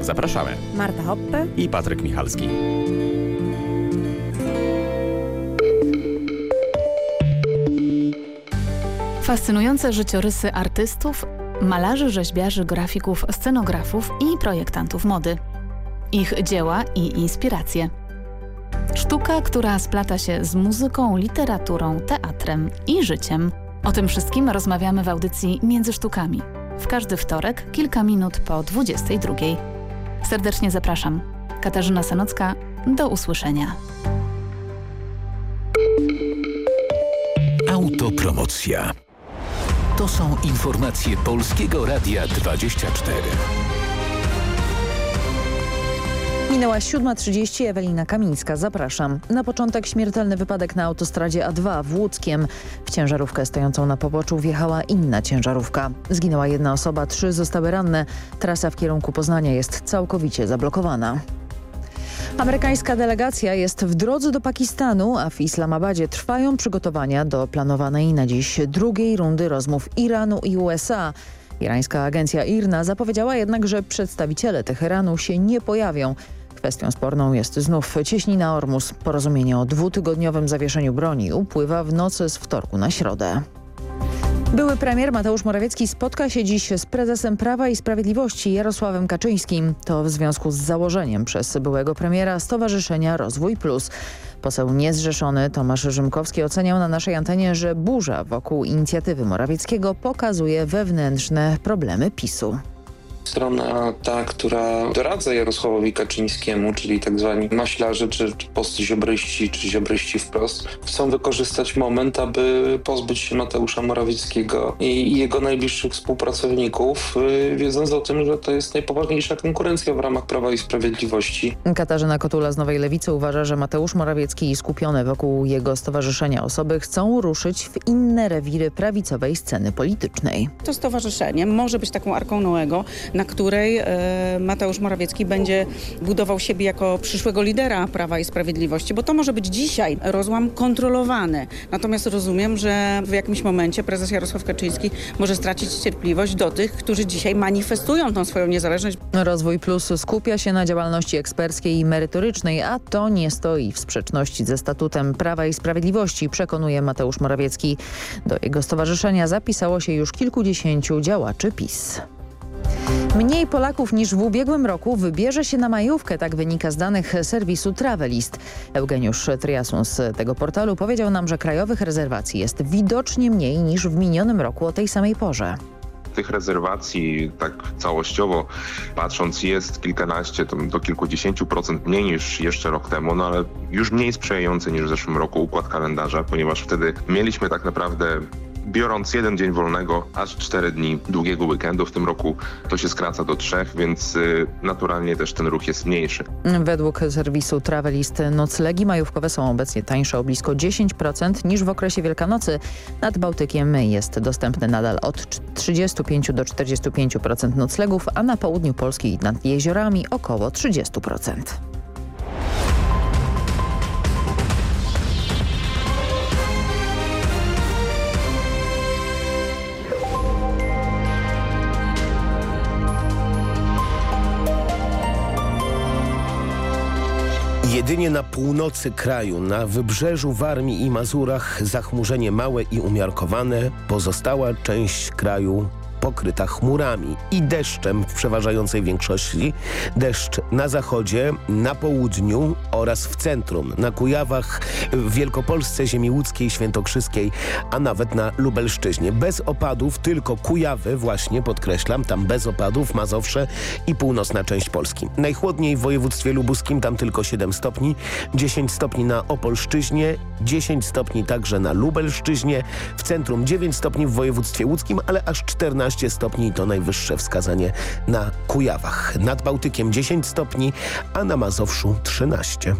Zapraszamy. Marta Hoppe i Patryk Michalski. Fascynujące życiorysy artystów, malarzy, rzeźbiarzy, grafików, scenografów i projektantów mody. ich dzieła i inspiracje. Sztuka, która splata się z muzyką, literaturą, teatrem i życiem. O tym wszystkim rozmawiamy w audycji Między Sztukami. W każdy wtorek, kilka minut po 22. Serdecznie zapraszam. Katarzyna Sanocka, do usłyszenia. Autopromocja. To są informacje Polskiego Radia 24. Minęła 7.30, Ewelina Kamińska, zapraszam. Na początek śmiertelny wypadek na autostradzie A2 w Łódzkiem. W ciężarówkę stojącą na poboczu wjechała inna ciężarówka. Zginęła jedna osoba, trzy zostały ranne. Trasa w kierunku Poznania jest całkowicie zablokowana. Amerykańska delegacja jest w drodze do Pakistanu, a w Islamabadzie trwają przygotowania do planowanej na dziś drugiej rundy rozmów Iranu i USA. Irańska agencja IRNA zapowiedziała jednak, że przedstawiciele Teheranu się nie pojawią. Kwestią sporną jest znów cieśnina Ormus. Porozumienie o dwutygodniowym zawieszeniu broni upływa w nocy z wtorku na środę. Były premier Mateusz Morawiecki spotka się dziś z prezesem Prawa i Sprawiedliwości Jarosławem Kaczyńskim. To w związku z założeniem przez byłego premiera Stowarzyszenia Rozwój Plus. Poseł niezrzeszony Tomasz Rzymkowski oceniał na naszej antenie, że burza wokół inicjatywy Morawieckiego pokazuje wewnętrzne problemy PiSu strona ta, która doradza Jarosławowi Kaczyńskiemu, czyli tak zwani maślarze, czy, czy postziobryści, czy ziobryści wprost, chcą wykorzystać moment, aby pozbyć się Mateusza Morawieckiego i, i jego najbliższych współpracowników, yy, wiedząc o tym, że to jest najpoważniejsza konkurencja w ramach Prawa i Sprawiedliwości. Katarzyna Kotula z Nowej Lewicy uważa, że Mateusz Morawiecki i skupione wokół jego stowarzyszenia osoby chcą ruszyć w inne rewiry prawicowej sceny politycznej. To stowarzyszenie może być taką arką Noego, na której e, Mateusz Morawiecki będzie budował siebie jako przyszłego lidera Prawa i Sprawiedliwości, bo to może być dzisiaj rozłam kontrolowany. Natomiast rozumiem, że w jakimś momencie prezes Jarosław Kaczyński może stracić cierpliwość do tych, którzy dzisiaj manifestują tą swoją niezależność. Rozwój Plus skupia się na działalności eksperckiej i merytorycznej, a to nie stoi w sprzeczności ze statutem Prawa i Sprawiedliwości, przekonuje Mateusz Morawiecki. Do jego stowarzyszenia zapisało się już kilkudziesięciu działaczy PiS. Mniej Polaków niż w ubiegłym roku wybierze się na majówkę, tak wynika z danych serwisu Travelist. Eugeniusz Triasun z tego portalu powiedział nam, że krajowych rezerwacji jest widocznie mniej niż w minionym roku o tej samej porze tych rezerwacji tak całościowo patrząc jest kilkanaście do kilkudziesięciu procent mniej niż jeszcze rok temu, no ale już mniej sprzyjający niż w zeszłym roku układ kalendarza, ponieważ wtedy mieliśmy tak naprawdę biorąc jeden dzień wolnego, aż cztery dni długiego weekendu. W tym roku to się skraca do trzech, więc y, naturalnie też ten ruch jest mniejszy. Według serwisu Travelist noclegi majówkowe są obecnie tańsze o blisko 10% niż w okresie Wielkanocy. Nad Bałtykiem jest dostępny nadal od 35 do 45% noclegów, a na południu Polski nad jeziorami około 30%. Jedynie na północy kraju, na wybrzeżu Warmii i Mazurach zachmurzenie małe i umiarkowane, pozostała część kraju pokryta chmurami i deszczem w przeważającej większości. Deszcz na zachodzie, na południu oraz w centrum, na Kujawach, w Wielkopolsce, ziemi łódzkiej, świętokrzyskiej, a nawet na Lubelszczyźnie. Bez opadów, tylko Kujawy właśnie, podkreślam, tam bez opadów, Mazowsze i północna część Polski. Najchłodniej w województwie lubuskim, tam tylko 7 stopni, 10 stopni na Opolszczyźnie, 10 stopni także na Lubelszczyźnie, w centrum 9 stopni w województwie łódzkim, ale aż 14 15 stopni to najwyższe wskazanie na Kujawach. Nad Bałtykiem 10 stopni, a na Mazowszu 13.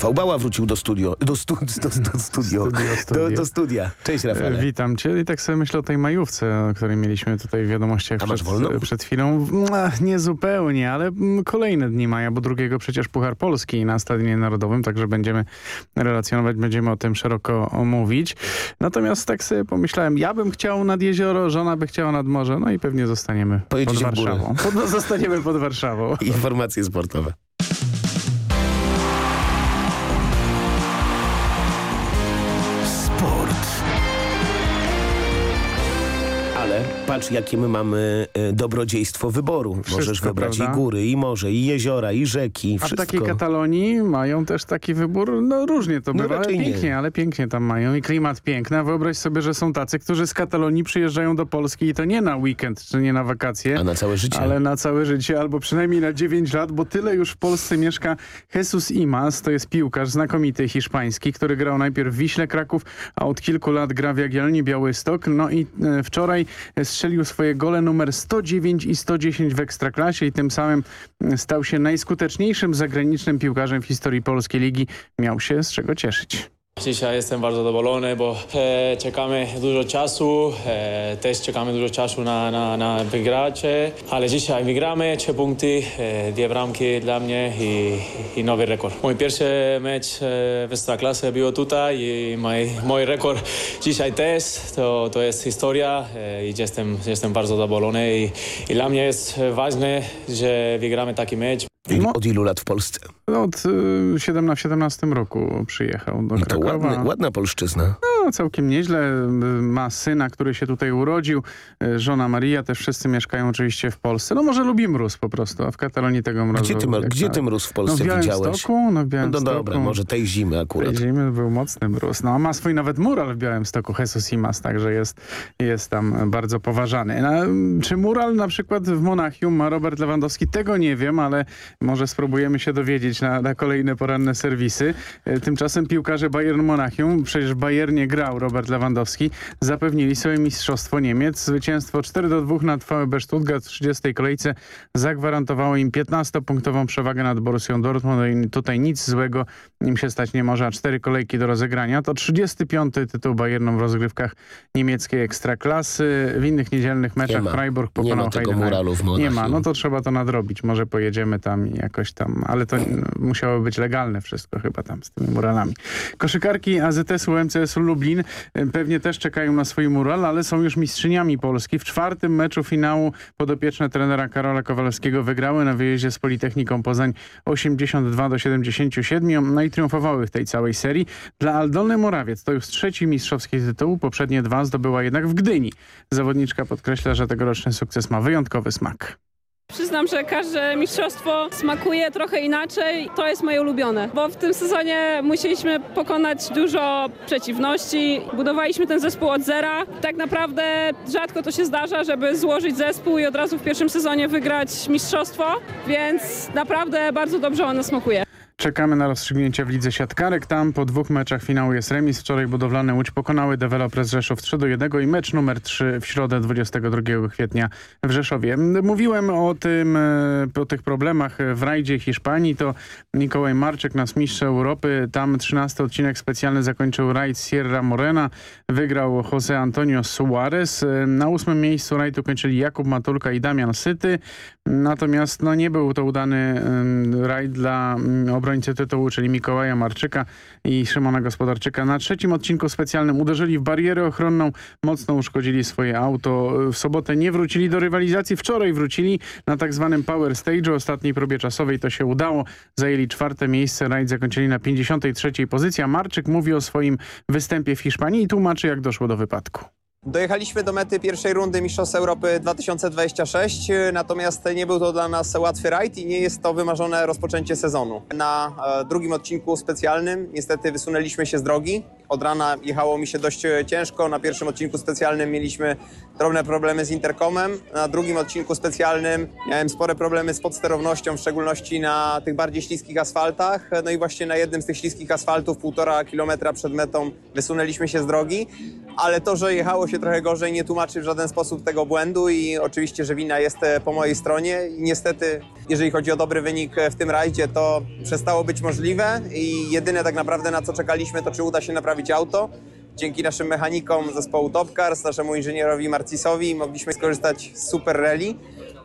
Rafał Bała wrócił do studio, do, stu, do, do, studio, do, do studia. Cześć Rafał. Witam cię i tak sobie myślę o tej majówce, o której mieliśmy tutaj w wiadomościach przed, przed, chwilą. Nie zupełnie, ale kolejne dni maja, bo drugiego przecież Puchar Polski na Stadionie Narodowym, także będziemy relacjonować, będziemy o tym szeroko omówić. Natomiast tak sobie pomyślałem, ja bym chciał nad jezioro, żona by chciała nad morze, no i pewnie zostaniemy pod Warszawą. Pod, zostaniemy pod Warszawą. <laughs> Informacje sportowe. Patrz jakie my mamy e, dobrodziejstwo wyboru. Wszystko, Możesz wybrać prawda? i góry, i morze, i jeziora, i rzeki, wszystko. A w takiej Katalonii mają też taki wybór, no różnie to no bywa, ale pięknie, nie. ale pięknie tam mają i klimat piękny. Wyobraź sobie, że są tacy, którzy z Katalonii przyjeżdżają do Polski i to nie na weekend, czy nie na wakacje. A na całe życie. Ale na całe życie, albo przynajmniej na 9 lat, bo tyle już w Polsce mieszka Jesus Imas, to jest piłkarz znakomity hiszpański, który grał najpierw w Wiśle Kraków, a od kilku lat gra w Jagiellonii Białystok. No i e, wczoraj strzelił swoje gole numer 109 i 110 w Ekstraklasie i tym samym e, stał się najskuteczniejszym zagranicznym piłkarzem w historii polskiej ligi. Miał się z czego cieszyć. Dzisiaj jestem bardzo zadowolony, bo e, czekamy dużo czasu, e, też czekamy dużo czasu na, na, na wygrać, ale dzisiaj wygramy, trzy punkty, e, dwie bramki dla mnie i, i nowy rekord. Mój pierwszy mecz e, w Ekstraklasie był tutaj i mój, mój rekord dzisiaj też, to, to jest historia e, i jestem, jestem bardzo zadowolony i, i dla mnie jest ważne, że wygramy taki mecz. No. Od ilu lat w Polsce? Od y, 17, w 17 roku przyjechał do no to Ładny, ładna polszczyzna. No, całkiem nieźle. Ma syna, który się tutaj urodził. Y, żona Maria, też wszyscy mieszkają oczywiście w Polsce. No może lubi mróz po prostu, a w Katalonii tego mrozu... Gdzie ty, gdzie ty mróz w Polsce no, w widziałeś? Stoku, no w Białymstoku. No dobra, może tej zimy akurat. Tej zimy był mocny mróz. No a ma swój nawet mural w Białymstoku, Jesus Imas, także jest, jest tam bardzo poważany. No, czy mural na przykład w Monachium ma Robert Lewandowski? Tego nie wiem, ale może spróbujemy się dowiedzieć na, na kolejne poranne serwisy. E, tymczasem piłkarze Bayern Monachium, przecież Bayernie grał Robert Lewandowski, zapewnili sobie mistrzostwo Niemiec. Zwycięstwo 4 do 2 nad VfB Stuttgart w 30. kolejce zagwarantowało im 15-punktową przewagę nad Borussią Dortmund. I tutaj nic złego im się stać nie może, a cztery kolejki do rozegrania. To 35. tytuł Bayernu w rozgrywkach niemieckiej Ekstraklasy. W innych niedzielnych meczach Freiburg pokonał Nie ma tego muralu w Monachium. Nie ma, no to trzeba to nadrobić. Może pojedziemy tam jakoś tam, ale to musiało być legalne wszystko chyba tam z tymi muralami. Koszykarki AZS-u MCS-u Lublin e, pewnie też czekają na swój mural, ale są już mistrzyniami Polski. W czwartym meczu finału podopieczne trenera Karola Kowalewskiego wygrały na wyjeździe z Politechniką Poznań 82 do 77, no i triumfowały w tej całej serii. Dla Aldony Morawiec to już trzeci mistrzowski tytuł, poprzednie dwa zdobyła jednak w Gdyni. Zawodniczka podkreśla, że tegoroczny sukces ma wyjątkowy smak. Przyznam, że każde mistrzostwo smakuje trochę inaczej. To jest moje ulubione, bo w tym sezonie musieliśmy pokonać dużo przeciwności. Budowaliśmy ten zespół od zera. Tak naprawdę rzadko to się zdarza, żeby złożyć zespół i od razu w pierwszym sezonie wygrać mistrzostwo, więc naprawdę bardzo dobrze ono smakuje. Czekamy na rozstrzygnięcie w lidze siatkarek. Tam po dwóch meczach finału jest remis. Wczoraj budowlane Łódź pokonały dewelopers Rzeszów 3 do 1 i mecz numer 3 w środę 22 kwietnia w Rzeszowie. Mówiłem o tym, e, o tych problemach w rajdzie Hiszpanii. To Mikołaj Marczek, nas mistrz Europy. Tam 13 odcinek specjalny zakończył rajd Sierra Morena. Wygrał Jose Antonio Suarez. Na ósmym miejscu rajd ukończyli Jakub Matulka i Damian Syty. Natomiast no, nie był to udany rajd dla obrońców obrońcy tytułu, czyli Mikołaja Marczyka i Szymona Gospodarczyka. Na trzecim odcinku specjalnym uderzyli w barierę ochronną, mocno uszkodzili swoje auto. W sobotę nie wrócili do rywalizacji, wczoraj wrócili na tak zwanym Power Stage. Ostatniej próbie czasowej to się udało. Zajęli czwarte miejsce, rajd zakończyli na 53 pozycji. Marczyk mówi o swoim występie w Hiszpanii i tłumaczy jak doszło do wypadku. Dojechaliśmy do mety pierwszej rundy Mistrzostw Europy 2026, natomiast nie był to dla nas łatwy rajd i nie jest to wymarzone rozpoczęcie sezonu. Na e, drugim odcinku specjalnym niestety wysunęliśmy się z drogi. Od rana jechało mi się dość ciężko. Na pierwszym odcinku specjalnym mieliśmy drobne problemy z interkomem. Na drugim odcinku specjalnym miałem spore problemy z podsterownością, w szczególności na tych bardziej śliskich asfaltach. No i właśnie na jednym z tych śliskich asfaltów, półtora kilometra przed metą, wysunęliśmy się z drogi. Ale to, że jechało się trochę gorzej, nie tłumaczy w żaden sposób tego błędu i oczywiście, że wina jest e, po mojej stronie. I niestety, jeżeli chodzi o dobry wynik e, w tym rajdzie, to przestało być możliwe i jedyne tak naprawdę na co czekaliśmy, to czy uda się naprawić auto. Dzięki naszym mechanikom zespołu Top Cars, naszemu inżynierowi Marcisowi mogliśmy skorzystać z Super Rally.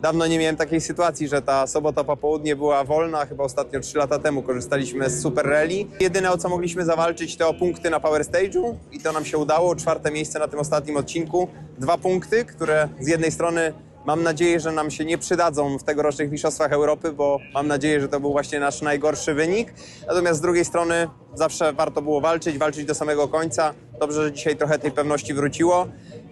Dawno nie miałem takiej sytuacji, że ta sobota po południe była wolna. Chyba ostatnio 3 lata temu korzystaliśmy z Super Rally. Jedyne o co mogliśmy zawalczyć to punkty na Power Stage'u i to nam się udało. Czwarte miejsce na tym ostatnim odcinku. Dwa punkty, które z jednej strony Mam nadzieję, że nam się nie przydadzą w tegorocznych Mistrzostwach Europy, bo mam nadzieję, że to był właśnie nasz najgorszy wynik. Natomiast z drugiej strony zawsze warto było walczyć, walczyć do samego końca. Dobrze, że dzisiaj trochę tej pewności wróciło.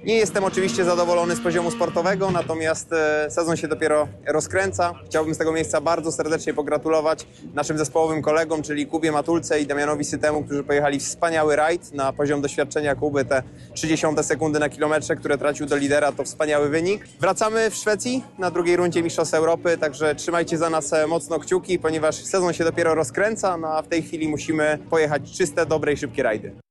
Nie jestem oczywiście zadowolony z poziomu sportowego, natomiast e, sezon się dopiero rozkręca. Chciałbym z tego miejsca bardzo serdecznie pogratulować naszym zespołowym kolegom, czyli Kubie Matulce i Damianowi Sytemu, którzy pojechali wspaniały rajd na poziom doświadczenia Kuby. Te 30 sekundy na kilometrze, które tracił do lidera, to wspaniały wynik. Wracamy w Szwecji na drugiej rundzie Mistrzostw Europy, także trzymajcie za nas e, mocno kciuki, ponieważ sezon się dopiero rozkręca, no a w tej chwili musimy pojechać czyste, dobre i szybkie rajdy.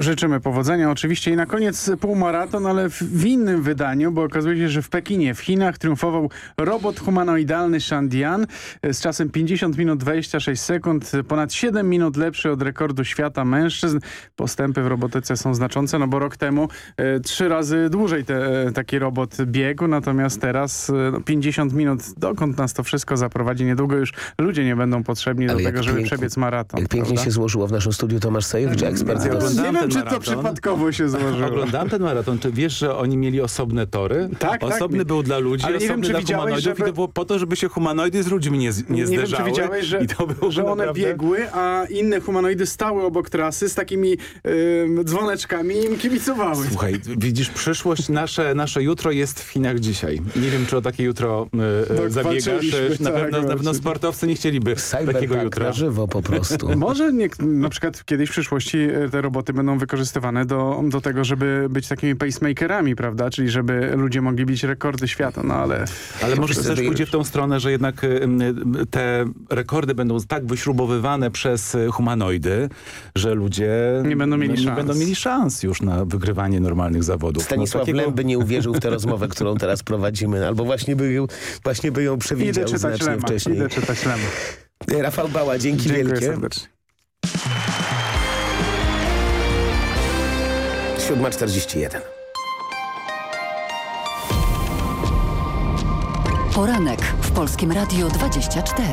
Życzymy powodzenia oczywiście i na koniec półmaraton, ale w, w, innym wydaniu, bo okazuje się, że w Pekinie, w Chinach triumfował robot humanoidalny Shandian z czasem 50 minut 26 sekund, ponad 7 minut lepszy od rekordu świata mężczyzn. Postępy w robotyce są znaczące, no bo rok temu e, trzy razy dłużej te, e, taki robot biegł, natomiast teraz e, no, 50 minut, dokąd nas to wszystko zaprowadzi? Niedługo już ludzie nie będą potrzebni ale do tego, żeby przebiec maraton. Jak pięknie prawda? się złożyło w naszym studiu Tomasz Sajewicz, ekspert. Ja nie czy maraton. to przypadkowo się złożyło. Oglądałem ten maraton. Czy wiesz, że oni mieli osobne tory? Tak, Osobny tak. był dla ludzi, Ale nie osobny wiem, dla humanoidów żeby... i to było po to, żeby się humanoidy z ludźmi nie, nie, nie zderzały. wiem, czy widziałeś, że, I to było że one naprawdę... biegły, a inne humanoidy stały obok trasy z takimi y, dzwoneczkami i im kibicowały. Słuchaj, widzisz, przyszłość, nasze, nasze jutro jest w Chinach dzisiaj. Nie wiem, czy o takie jutro y, Tak, zabiegasz. Na tak, pewno, na pewno sportowcy nie chcieliby takiego jutra. na żywo po prostu. <laughs> Może nie, na przykład kiedyś w przyszłości te roboty będą wykorzystywane do, do tego, żeby być takimi pacemakerami, prawda? Czyli żeby ludzie mogli bić rekordy świata, no ale... Ale może to też pójdzie w tą stronę, że jednak te rekordy będą tak wyśrubowywane przez humanoidy, że ludzie nie będą mieli, nie szans. Będą mieli szans już na wygrywanie normalnych zawodów. Stanisław no, takiego... Lem by nie uwierzył w tę rozmowę, którą teraz prowadzimy, albo właśnie by ją, właśnie by ją przewidział Idę znacznie Lema, wcześniej. Idę czytać Lema. Rafał Bała, dzięki Dziękuję wielkie. serdecznie. 7.41. Poranek w Polskim Radiu 24.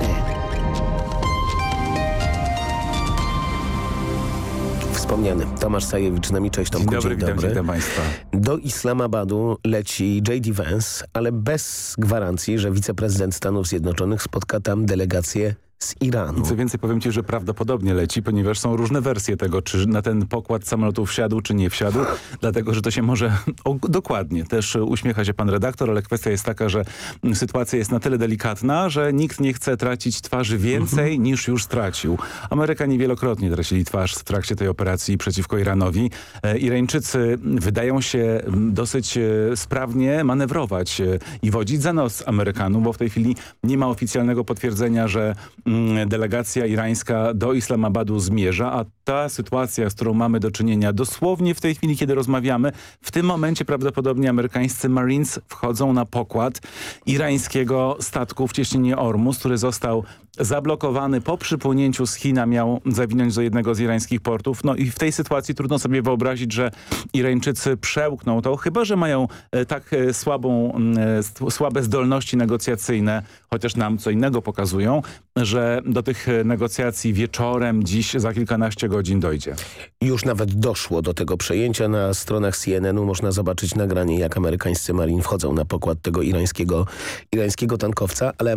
Wspomniany Tomasz Sajewicz nami. Cześć Tomku, dzień dobry. Dzień dobry. Witam, Państwa. Do Islamabadu leci J.D. Vance, ale bez gwarancji, że wiceprezydent Stanów Zjednoczonych spotka tam delegację z Iranu. Co więcej, powiem ci, że prawdopodobnie leci, ponieważ są różne wersje tego, czy na ten pokład samolotu wsiadł, czy nie wsiadł, <laughs> dlatego, że to się może... O, dokładnie, też uśmiecha się pan redaktor, ale kwestia jest taka, że sytuacja jest na tyle delikatna, że nikt nie chce tracić twarzy więcej mhm. niż już stracił. Amerykanie wielokrotnie tracili twarz w trakcie tej operacji przeciwko Iranowi. E, Irańczycy wydają się dosyć sprawnie manewrować i wodzić za nos Amerykanów, bo w tej chwili nie ma oficjalnego potwierdzenia, że delegacja irańska do Islamabadu zmierza, a ta sytuacja, z którą mamy do czynienia dosłownie w tej chwili, kiedy rozmawiamy, w tym momencie prawdopodobnie amerykańscy Marines wchodzą na pokład irańskiego statku w cieśninie Ormus, który został zablokowany po przypłynięciu z China, miał zawinąć do jednego z irańskich portów. No i w tej sytuacji trudno sobie wyobrazić, że Irańczycy przełkną to, chyba że mają tak słabą, słabe zdolności negocjacyjne, chociaż nam co innego pokazują, że do tych negocjacji wieczorem, dziś za kilkanaście godzin dojdzie. Już nawet doszło do tego przejęcia. Na stronach CNN-u można zobaczyć nagranie, jak amerykańscy marin wchodzą na pokład tego irańskiego, irańskiego tankowca, ale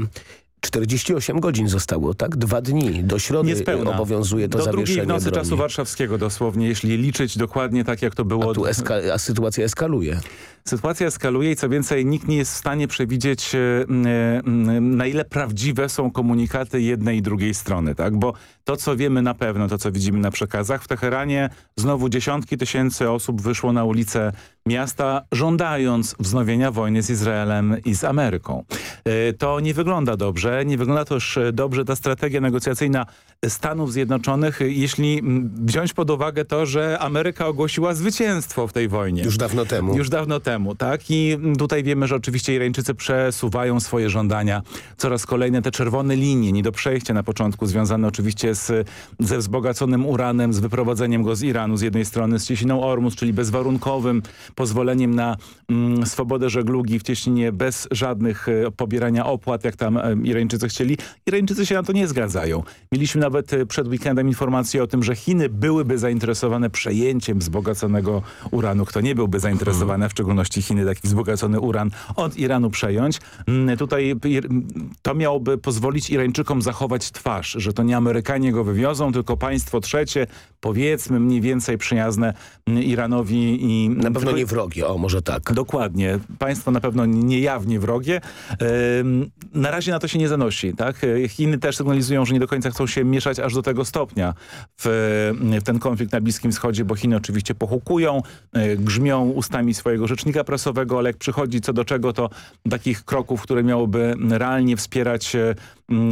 48 godzin zostało, tak? Dwa dni. Do środy Niespełna. obowiązuje to Do zawieszenie drugiej w nocy broni. czasu warszawskiego dosłownie, jeśli liczyć dokładnie tak, jak to było. A tu eska a sytuacja eskaluje. Sytuacja eskaluje i co więcej, nikt nie jest w stanie przewidzieć, e, e, na ile prawdziwe są komunikaty jednej i drugiej strony, tak? Bo to, co wiemy na pewno, to, co widzimy na przekazach, w Teheranie znowu dziesiątki tysięcy osób wyszło na ulice miasta, żądając wznowienia wojny z Izraelem i z Ameryką. E, to nie wygląda dobrze, nie wygląda też dobrze ta strategia negocjacyjna Stanów Zjednoczonych, jeśli wziąć pod uwagę to, że Ameryka ogłosiła zwycięstwo w tej wojnie. Już dawno temu. Już dawno temu, tak? I tutaj wiemy, że oczywiście Irańczycy przesuwają swoje żądania. Coraz kolejne te czerwone linie, nie do przejścia na początku, związane oczywiście z, ze wzbogaconym uranem, z wyprowadzeniem go z Iranu z jednej strony, z cieśniną Ormus, czyli bezwarunkowym pozwoleniem na mm, swobodę żeglugi w cieśninie bez żadnych e, pobierania opłat, jak tam e, Irańczycy chcieli. Irańczycy się na to nie zgadzają. Mieliśmy nawet e, przed weekendem informację o tym, że Chiny byłyby zainteresowane przejęciem wzbogaconego uranu. Kto nie byłby zainteresowany, w szczególności szczególności Chiny, taki wzbogacony uran od Iranu przejąć. Mm, tutaj to miałoby pozwolić Irańczykom zachować twarz, że to nie Amerykanie go wywiozą, tylko państwo trzecie, powiedzmy mniej więcej przyjazne mm, Iranowi. i Na pewno nie wrogie, o może tak. Dokładnie. Państwo na pewno niejawnie wrogie. Na razie na to się nie zanosi. Tak? Chiny też sygnalizują, że nie do końca chcą się mieszać aż do tego stopnia w, w ten konflikt na Bliskim Wschodzie, bo Chiny oczywiście pochukują, e, grzmią ustami swojego rzecznika prasowego, ale jak przychodzi co do czego, to takich kroków, które miałoby realnie wspierać e,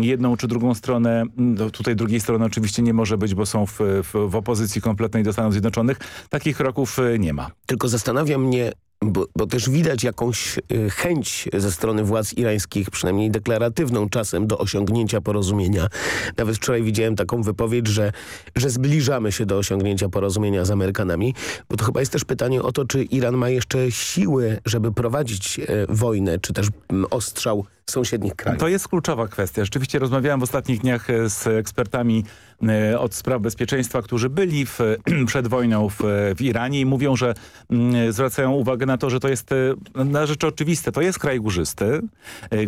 jedną czy drugą stronę, tutaj drugiej strony oczywiście nie może być, bo są w, w, w opozycji kompletnej do Stanów Zjednoczonych, takich kroków e, nie ma. Tylko zastanawia mnie, bo, bo, też widać jakąś y, chęć ze strony władz irańskich, przynajmniej deklaratywną czasem, do osiągnięcia porozumienia. Nawet wczoraj widziałem taką wypowiedź, że, że zbliżamy się do osiągnięcia porozumienia z Amerykanami, bo to chyba jest też pytanie o to, czy Iran ma jeszcze siły, żeby prowadzić e, wojnę, czy też ostrzał sąsiednich krajów. To jest kluczowa kwestia. Rzeczywiście rozmawiałem w ostatnich dniach e, z ekspertami e, od spraw bezpieczeństwa, którzy byli w, <clears throat> przed wojną w, w, Iranie i mówią, że mm, zwracają uwagę na to, że to jest e, na rzeczy oczywiste. To jest kraj górzysty,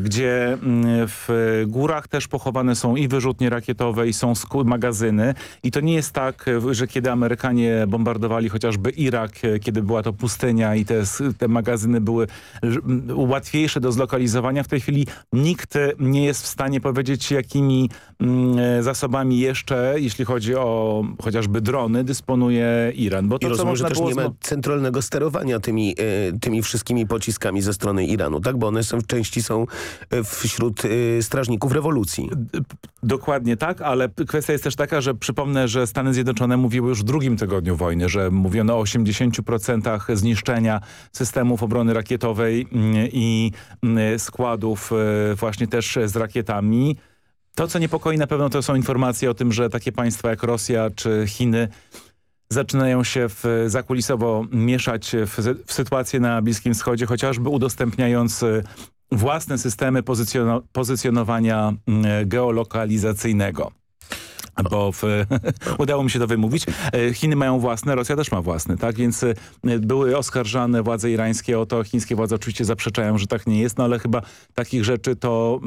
gdzie mm, w górach też pochowane są i wyrzutnie rakietowe i są magazyny i to nie jest tak, że kiedy Amerykanie bombardowali chociażby Irak, kiedy była to pustynia i te, te magazyny były łatwiejsze do zlokalizowania, w tej chwili nikt nie jest w stanie powiedzieć, jakimi mm, zasobami jeszcze, jeśli chodzi o chociażby drony, dysponuje Iran. Bo to, I rozumiem, że też było... nie ma centralnego sterowania tymi, e, tymi wszystkimi pociskami ze strony Iranu, tak? Bo one są, w części są e, wśród e, strażników rewolucji. Dokładnie tak, ale kwestia jest też taka, że przypomnę, że Stany Zjednoczone mówiły już w drugim tygodniu wojny, że mówiono o 80% zniszczenia systemów obrony rakietowej mm, i mm, składów właśnie też z rakietami. To, co niepokoi na pewno, to są informacje o tym, że takie państwa jak Rosja czy Chiny zaczynają się w, zakulisowo mieszać w, w sytuację na Bliskim Wschodzie, chociażby udostępniając własne systemy pozycjono, pozycjonowania geolokalizacyjnego <laughs> bo w, <laughs> udało mi się to wymówić. E, Chiny mają własne, Rosja też ma własne, tak? Więc e, były oskarżane władze irańskie o to. Chińskie władze oczywiście zaprzeczają, że tak nie jest, no ale chyba takich rzeczy to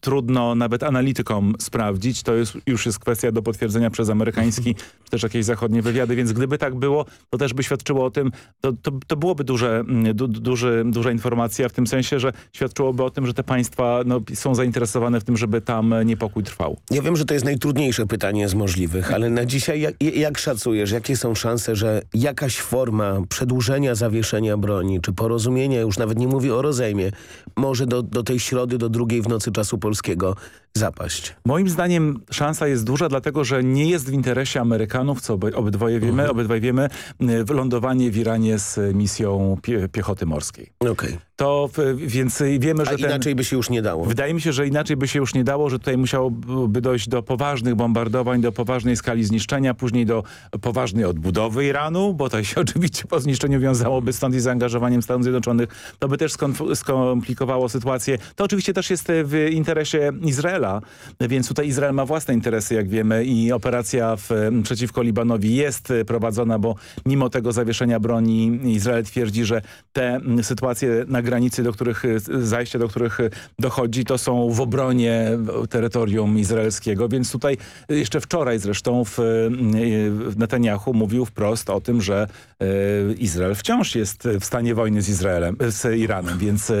trudno nawet analitykom sprawdzić. To jest, już jest kwestia do potwierdzenia przez amerykański <laughs> czy też jakieś zachodnie wywiady, więc gdyby tak było, to też by świadczyło o tym, to, to, to byłoby duże, du, duży, duża informacja w tym sensie, że świadczyłoby o tym, że te państwa no, są zainteresowane w tym, żeby tam niepokój trwał. Ja wiem, że to jest najtrudniejsze pytanie z możliwych, ale na dzisiaj jak, jak szacujesz, jakie są szanse, że jakaś forma przedłużenia zawieszenia broni, czy porozumienia, już nawet nie mówię o rozejmie, może do, do tej środy, do drugiej w nocy czasu polskiego zapaść? Moim zdaniem szansa jest duża, dlatego że nie jest w interesie Amerykanów, co obydwoje wiemy, mhm. obydwaj wiemy, lądowanie w Iranie z misją pie piechoty morskiej. Okej. Okay. To więc wiemy, że... A ten, inaczej by się już nie dało. Wydaje mi się, że inaczej by się już nie dało, że tutaj musiałoby dojść do poważnych bombardowań, do poważnej skali zniszczenia, później do poważnej odbudowy Iranu, bo to się <laughs> oczywiście po zniszczeniu wiązałoby stąd i zaangażowaniem Stanów Zjednoczonych. To by też skomplikowało sytuację. To oczywiście też jest w interesie Izraela, więc tutaj Izrael ma własne interesy, jak wiemy i operacja w, przeciwko Libanowi jest prowadzona, bo mimo tego zawieszenia broni Izrael twierdzi, że te sytuacje na granicy, do których zajście, do których dochodzi, to są w obronie terytorium izraelskiego, więc tutaj jeszcze wczoraj zresztą w, w Netanyahu mówił wprost o tym, że Izrael wciąż jest w stanie wojny z Izraelem, z Iranem, więc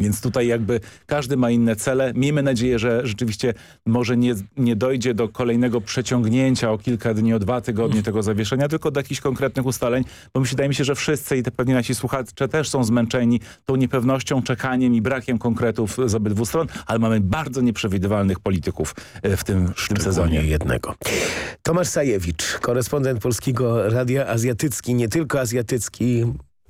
więc tutaj jakby każdy ma inne cele. Miejmy nadzieję, że rzeczywiście może nie, nie dojdzie do kolejnego przeciągnięcia o kilka dni, o dwa tygodnie tego zawieszenia, tylko do jakichś konkretnych ustaleń, bo wydaje mi się, że wszyscy i te pewnie nasi słuchacze też są zmęczeni tą niepewnością, czekaniem i brakiem konkretów z obydwu stron, ale mamy bardzo nieprzewidywalnych polityków e, w tym, w tym sezonie. jednego. Tomasz Sajewicz, korespondent Polskiego Radia Azjatycki, nie tylko azjatycki,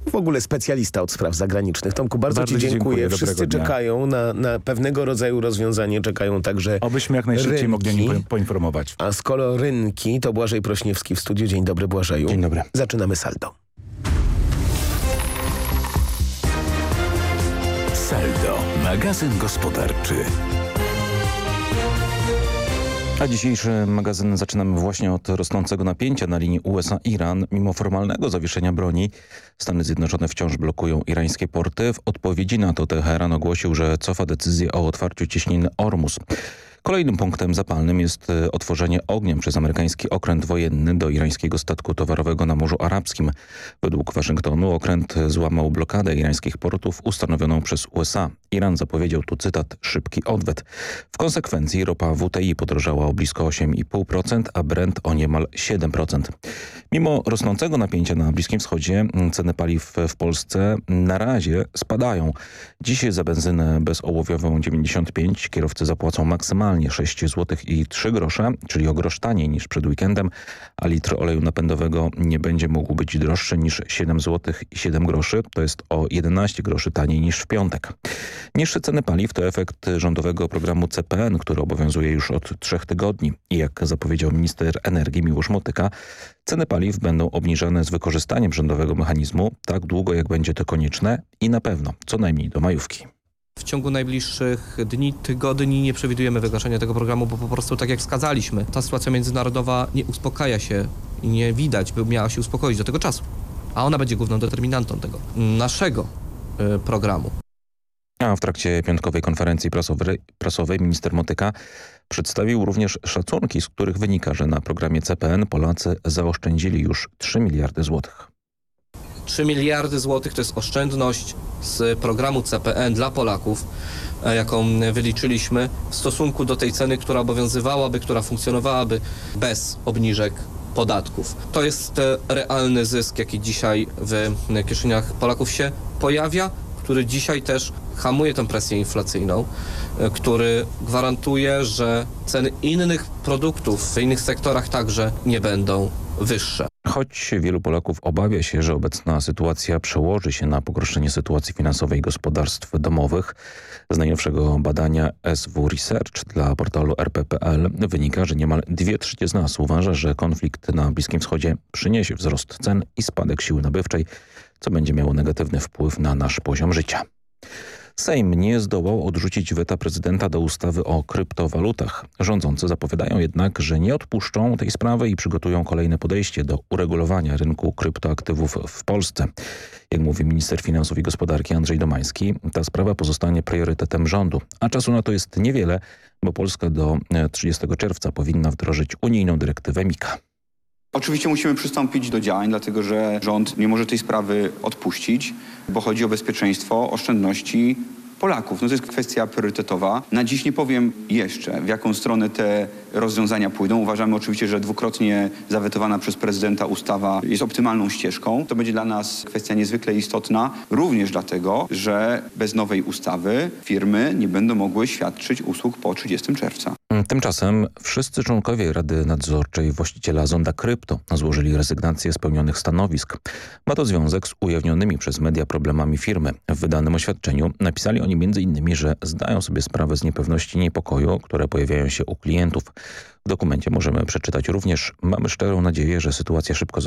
w ogóle specjalista od spraw zagranicznych. Tomku, bardzo, bardzo Ci dziękuję. dziękuję. Wszyscy czekają na, na, pewnego rodzaju rozwiązanie, czekają także Obyśmy jak najszybciej rynki. mogli poinformować. A skoro rynki, to Błażej Prośniewski w studiu. Dzień dobry Błażeju. Dzień dobry. Zaczynamy saldo. Saldo, magazyn gospodarczy. A dzisiejszy magazyn zaczynamy właśnie od rosnącego napięcia na linii USA-Iran. Mimo formalnego zawieszenia broni Stany Zjednoczone wciąż blokują irańskie porty. W odpowiedzi na to Teheran ogłosił, że cofa decyzję o otwarciu cieśniny Ormus. Kolejnym punktem zapalnym jest e, otworzenie ogniem przez amerykański okręt wojenny do irańskiego statku towarowego na Morzu Arabskim. Według Waszyngtonu okręt złamał blokadę irańskich portów ustanowioną przez USA. Iran zapowiedział tu cytat szybki odwet. W konsekwencji ropa WTI podrożała o blisko 8,5%, a Brent o niemal 7%. Mimo rosnącego napięcia na Bliskim Wschodzie ceny paliw w Polsce na razie spadają. Dziś za benzynę bezołowiową 95 kierowcy zapłacą maksymalnie 6 zł i 3 grosze, czyli o grosz taniej niż przed weekendem, a litr oleju napędowego nie będzie mógł być droższy niż 7 zł i 7 groszy, to jest o 11 groszy taniej niż w piątek. Niższe ceny paliw to efekt rządowego programu CPN, który obowiązuje już od trzech tygodni i jak zapowiedział minister energii Miłosz Motyka, ceny paliw będą obniżane z wykorzystaniem rządowego mechanizmu tak długo jak będzie to konieczne i na pewno co najmniej do majówki. W ciągu najbliższych dni, tygodni nie przewidujemy wygaszenia tego programu, bo po prostu tak jak wskazaliśmy, ta sytuacja międzynarodowa nie uspokaja się i nie widać, by miała się uspokoić do tego czasu. A ona będzie główną determinantą tego naszego y, programu. A w trakcie piątkowej konferencji prasowej, prasowej minister Motyka przedstawił również szacunki, z których wynika, że na programie CPN Polacy zaoszczędzili już 3 miliardy złotych. 3 miliardy złotych to jest oszczędność z programu CPN dla Polaków, e, jaką wyliczyliśmy w stosunku do tej ceny, która obowiązywałaby, która funkcjonowałaby bez obniżek podatków. To jest e, realny zysk, jaki dzisiaj w kieszeniach Polaków się pojawia, który dzisiaj też hamuje tę presję inflacyjną, e, który gwarantuje, że ceny innych produktów w innych sektorach także nie będą wyższe. Choć wielu Polaków obawia się, że obecna sytuacja przełoży się na pogorszenie sytuacji finansowej gospodarstw domowych, z najnowszego badania SW Research dla portalu rp.pl wynika, że niemal dwie trzecie z nas uważa, że konflikt na Bliskim Wschodzie przyniesie wzrost cen i spadek siły nabywczej, co będzie miało negatywny wpływ na nasz poziom życia. Sejm nie zdołał odrzucić weta prezydenta do ustawy o kryptowalutach. Rządzący zapowiadają jednak, że nie odpuszczą tej sprawy i przygotują kolejne podejście do uregulowania rynku kryptoaktywów w Polsce. Jak mówi minister finansów i gospodarki Andrzej Domański, ta sprawa pozostanie priorytetem rządu, a czasu na to jest niewiele, bo Polska do 30 czerwca powinna wdrożyć unijną dyrektywę MIKA. Oczywiście musimy przystąpić do działań, dlatego że rząd nie może tej sprawy odpuścić, bo chodzi o bezpieczeństwo oszczędności Polaków. No to jest kwestia priorytetowa. Na dziś nie powiem jeszcze, w jaką stronę te rozwiązania pójdą. Uważamy oczywiście, że dwukrotnie zawetowana przez prezydenta ustawa jest optymalną ścieżką. To będzie dla nas kwestia niezwykle istotna, również dlatego, że bez nowej ustawy firmy nie będą mogły świadczyć usług po 30 czerwca. Tymczasem wszyscy członkowie Rady Nadzorczej właściciela Zonda Krypto złożyli rezygnację z pełnionych stanowisk. Ma to związek z ujawnionymi przez media problemami firmy. W wydanym oświadczeniu napisali oni m.in., że zdają sobie sprawę z niepewności i niepokoju, które pojawiają się u klientów. W dokumencie możemy przeczytać również Mamy szczerą nadzieję, że sytuacja szybko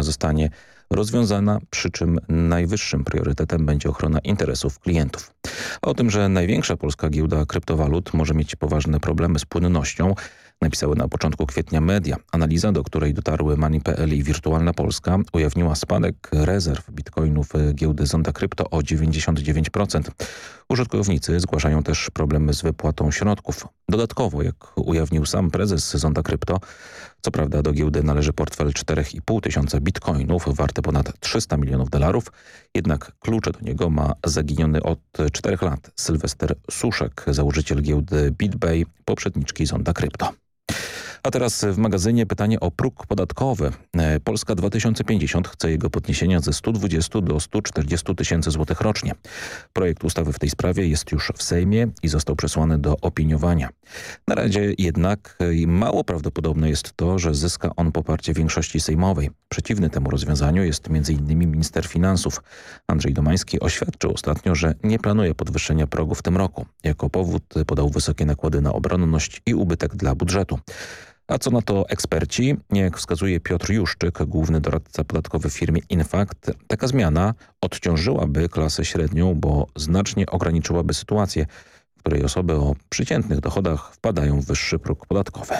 zostanie rozwiązana, przy czym najwyższym priorytetem będzie ochrona interesów klientów. O tym, że największa polska giełda kryptowalut może mieć poważne problemy z płynnością, napisały na początku kwietnia media. Analiza, do której dotarły Money.pl i Wirtualna Polska ujawniła spadek rezerw bitcoinów giełdy Zonda Krypto o 99%. Użytkownicy zgłaszają też problemy z wypłatą środków. Dodatkowo, jak ujawnił sam prezes Zonda Krypto, co prawda do giełdy należy portfel 4,5 tysiąca bitcoinów warte ponad 300 milionów dolarów, jednak klucze do niego ma zaginiony od 4 lat Sylwester Suszek, założyciel giełdy BitBay, poprzedniczki Zonda Krypto. A teraz w magazynie pytanie o próg podatkowy. E, Polska 2050 chce jego podniesienia ze 120 do 140 tysięcy złotych rocznie. Projekt ustawy w tej sprawie jest już w Sejmie i został przesłany do opiniowania. Na razie jednak e, mało prawdopodobne jest to, że zyska on poparcie większości sejmowej. Przeciwny temu rozwiązaniu jest m.in. minister finansów. Andrzej Domański oświadczył ostatnio, że nie planuje podwyższenia progu w tym roku. Jako powód podał wysokie nakłady na obronność i ubytek dla budżetu. A co na to eksperci? Jak wskazuje Piotr Juszczyk, główny doradca podatkowy w firmie Infact, taka zmiana odciążyłaby klasę średnią, bo znacznie ograniczyłaby sytuację, w której osoby o przeciętnych dochodach wpadają w wyższy próg podatkowy.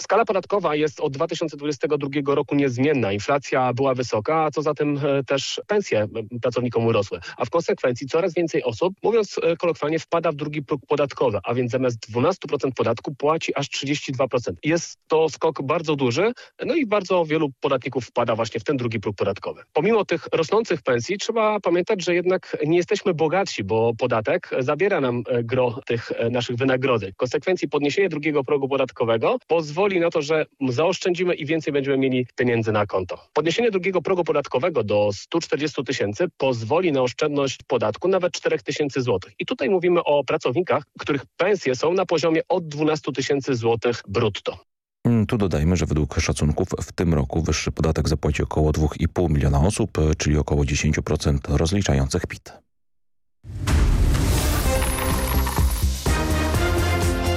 Skala podatkowa jest od 2022 roku niezmienna. Inflacja była wysoka, a co za tym e, też pensje e, pracownikom urosły. A w konsekwencji coraz więcej osób, mówiąc e, kolokwialnie, wpada w drugi próg podatkowy, a więc zamiast 12% podatku płaci aż 32%. Jest to skok bardzo duży, no i bardzo wielu podatników wpada właśnie w ten drugi próg podatkowy. Pomimo tych rosnących pensji trzeba pamiętać, że jednak nie jesteśmy bogatsi, bo podatek zabiera nam gro tych naszych wynagrodzeń. W konsekwencji podniesienie drugiego progu podatkowego pozwoli pozwoli na to, że zaoszczędzimy i więcej będziemy mieli pieniędzy na konto. Podniesienie drugiego progu podatkowego do 140 tysięcy pozwoli na oszczędność podatku nawet 4 tysięcy złotych. I tutaj mówimy o pracownikach, których pensje są na poziomie od 12 tysięcy złotych brutto. Mm, tu dodajmy, że według szacunków w tym roku wyższy podatek zapłaci około 2,5 miliona osób, czyli około 10% rozliczających PIT.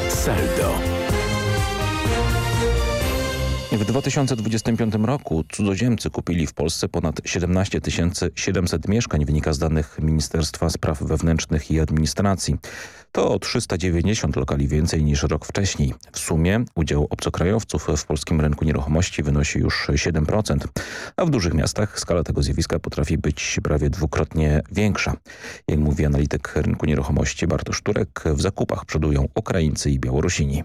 Saldo. W 2025 roku cudzoziemcy kupili w Polsce ponad 17 700 mieszkań, wynika z danych Ministerstwa Spraw Wewnętrznych i Administracji. To o 390 lokali więcej niż rok wcześniej. W sumie udział obcokrajowców w polskim rynku nieruchomości wynosi już 7%, a w dużych miastach skala tego zjawiska potrafi być prawie dwukrotnie większa. Jak mówi analityk rynku nieruchomości Bartosz Turek, w zakupach przodują Ukraińcy i Białorusini.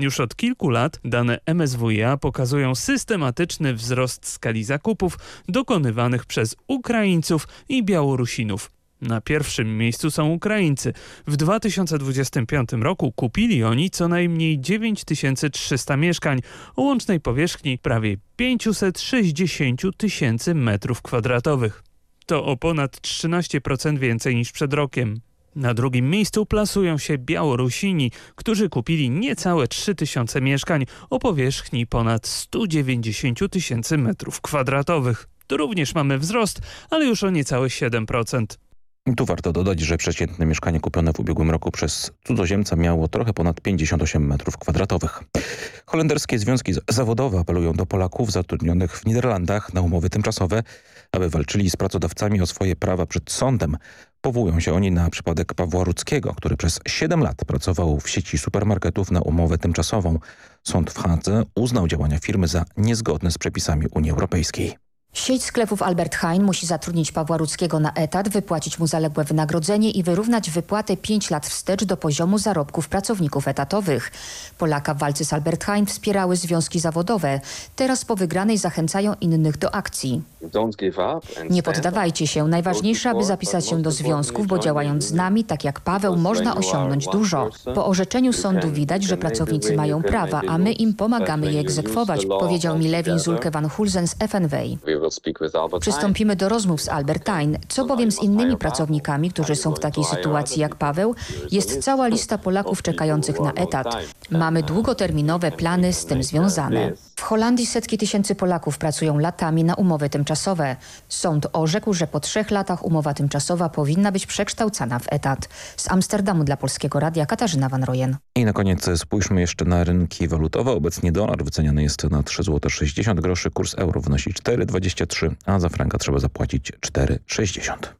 Już od kilku lat dane MSWiA pokazują systematyczny wzrost skali zakupów dokonywanych przez Ukraińców i Białorusinów. Na pierwszym miejscu są Ukraińcy. W 2025 roku kupili oni co najmniej 9300 mieszkań o łącznej powierzchni prawie 560 tysięcy metrów kwadratowych. To o ponad 13% więcej niż przed rokiem. Na drugim miejscu plasują się Białorusini, którzy kupili niecałe 3000 mieszkań o powierzchni ponad 190 tysięcy metrów kwadratowych. Tu również mamy wzrost, ale już o niecałe 7%. Tu warto dodać, że przeciętne mieszkanie kupione w ubiegłym roku przez cudzoziemca miało trochę ponad 58 metrów kwadratowych. Holenderskie związki zawodowe apelują do Polaków zatrudnionych w Niderlandach na umowy tymczasowe, aby walczyli z pracodawcami o swoje prawa przed sądem. Powołują się oni na przypadek Pawła Rudzkiego, który przez 7 lat pracował w sieci supermarketów na umowę tymczasową. Sąd w Hadze uznał działania firmy za niezgodne z przepisami Unii Europejskiej. Sieć sklepów Albert Heijn musi zatrudnić Pawła Rudzkiego na etat, wypłacić mu zaległe wynagrodzenie i wyrównać wypłatę 5 lat wstecz do poziomu zarobków pracowników etatowych. Polaka w walce z Albert Heijn wspierały związki zawodowe. Teraz po wygranej zachęcają innych do akcji. Nie poddawajcie się. Najważniejsze, aby zapisać się do związków, bo działając z nami, tak jak Paweł, można osiągnąć dużo. Po orzeczeniu sądu widać, że pracownicy mają prawa, a my im pomagamy je egzekwować, powiedział mi Lewin Zulke van Hulzen z FNW. Przystąpimy do rozmów z Albertine. Co bowiem z innymi pracownikami, którzy są w takiej sytuacji jak Paweł? Jest cała lista Polaków czekających na etat. Mamy długoterminowe plany z tym związane. W Holandii setki tysięcy Polaków pracują latami na umowy tymczasowe. Sąd orzekł, że po trzech latach umowa tymczasowa powinna być przekształcana w etat. Z Amsterdamu dla Polskiego Radia Katarzyna Van Rojen. I na koniec spójrzmy jeszcze na rynki walutowe. Obecnie dolar wyceniany jest na 3,60 zł groszy, kurs euro wynosi 4,23, a za franka trzeba zapłacić 4,60.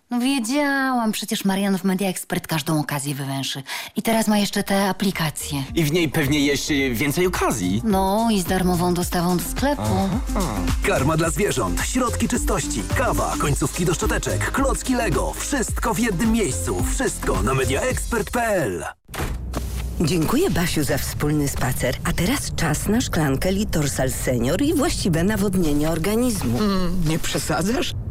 No wiedziałam, przecież Marian w Media Expert każdą okazję wywęszy. I teraz ma jeszcze te aplikacje. I w niej pewnie jeszcze więcej okazji. No i z darmową dostawą do sklepu. Aha. Karma dla zwierząt, środki czystości, kawa, końcówki do szczoteczek, klocki Lego. Wszystko w jednym miejscu. Wszystko na mediaexpert.pl Dziękuję Basiu za wspólny spacer. A teraz czas na szklankę Litorsal Senior i właściwe nawodnienie organizmu. Mm, nie przesadzasz?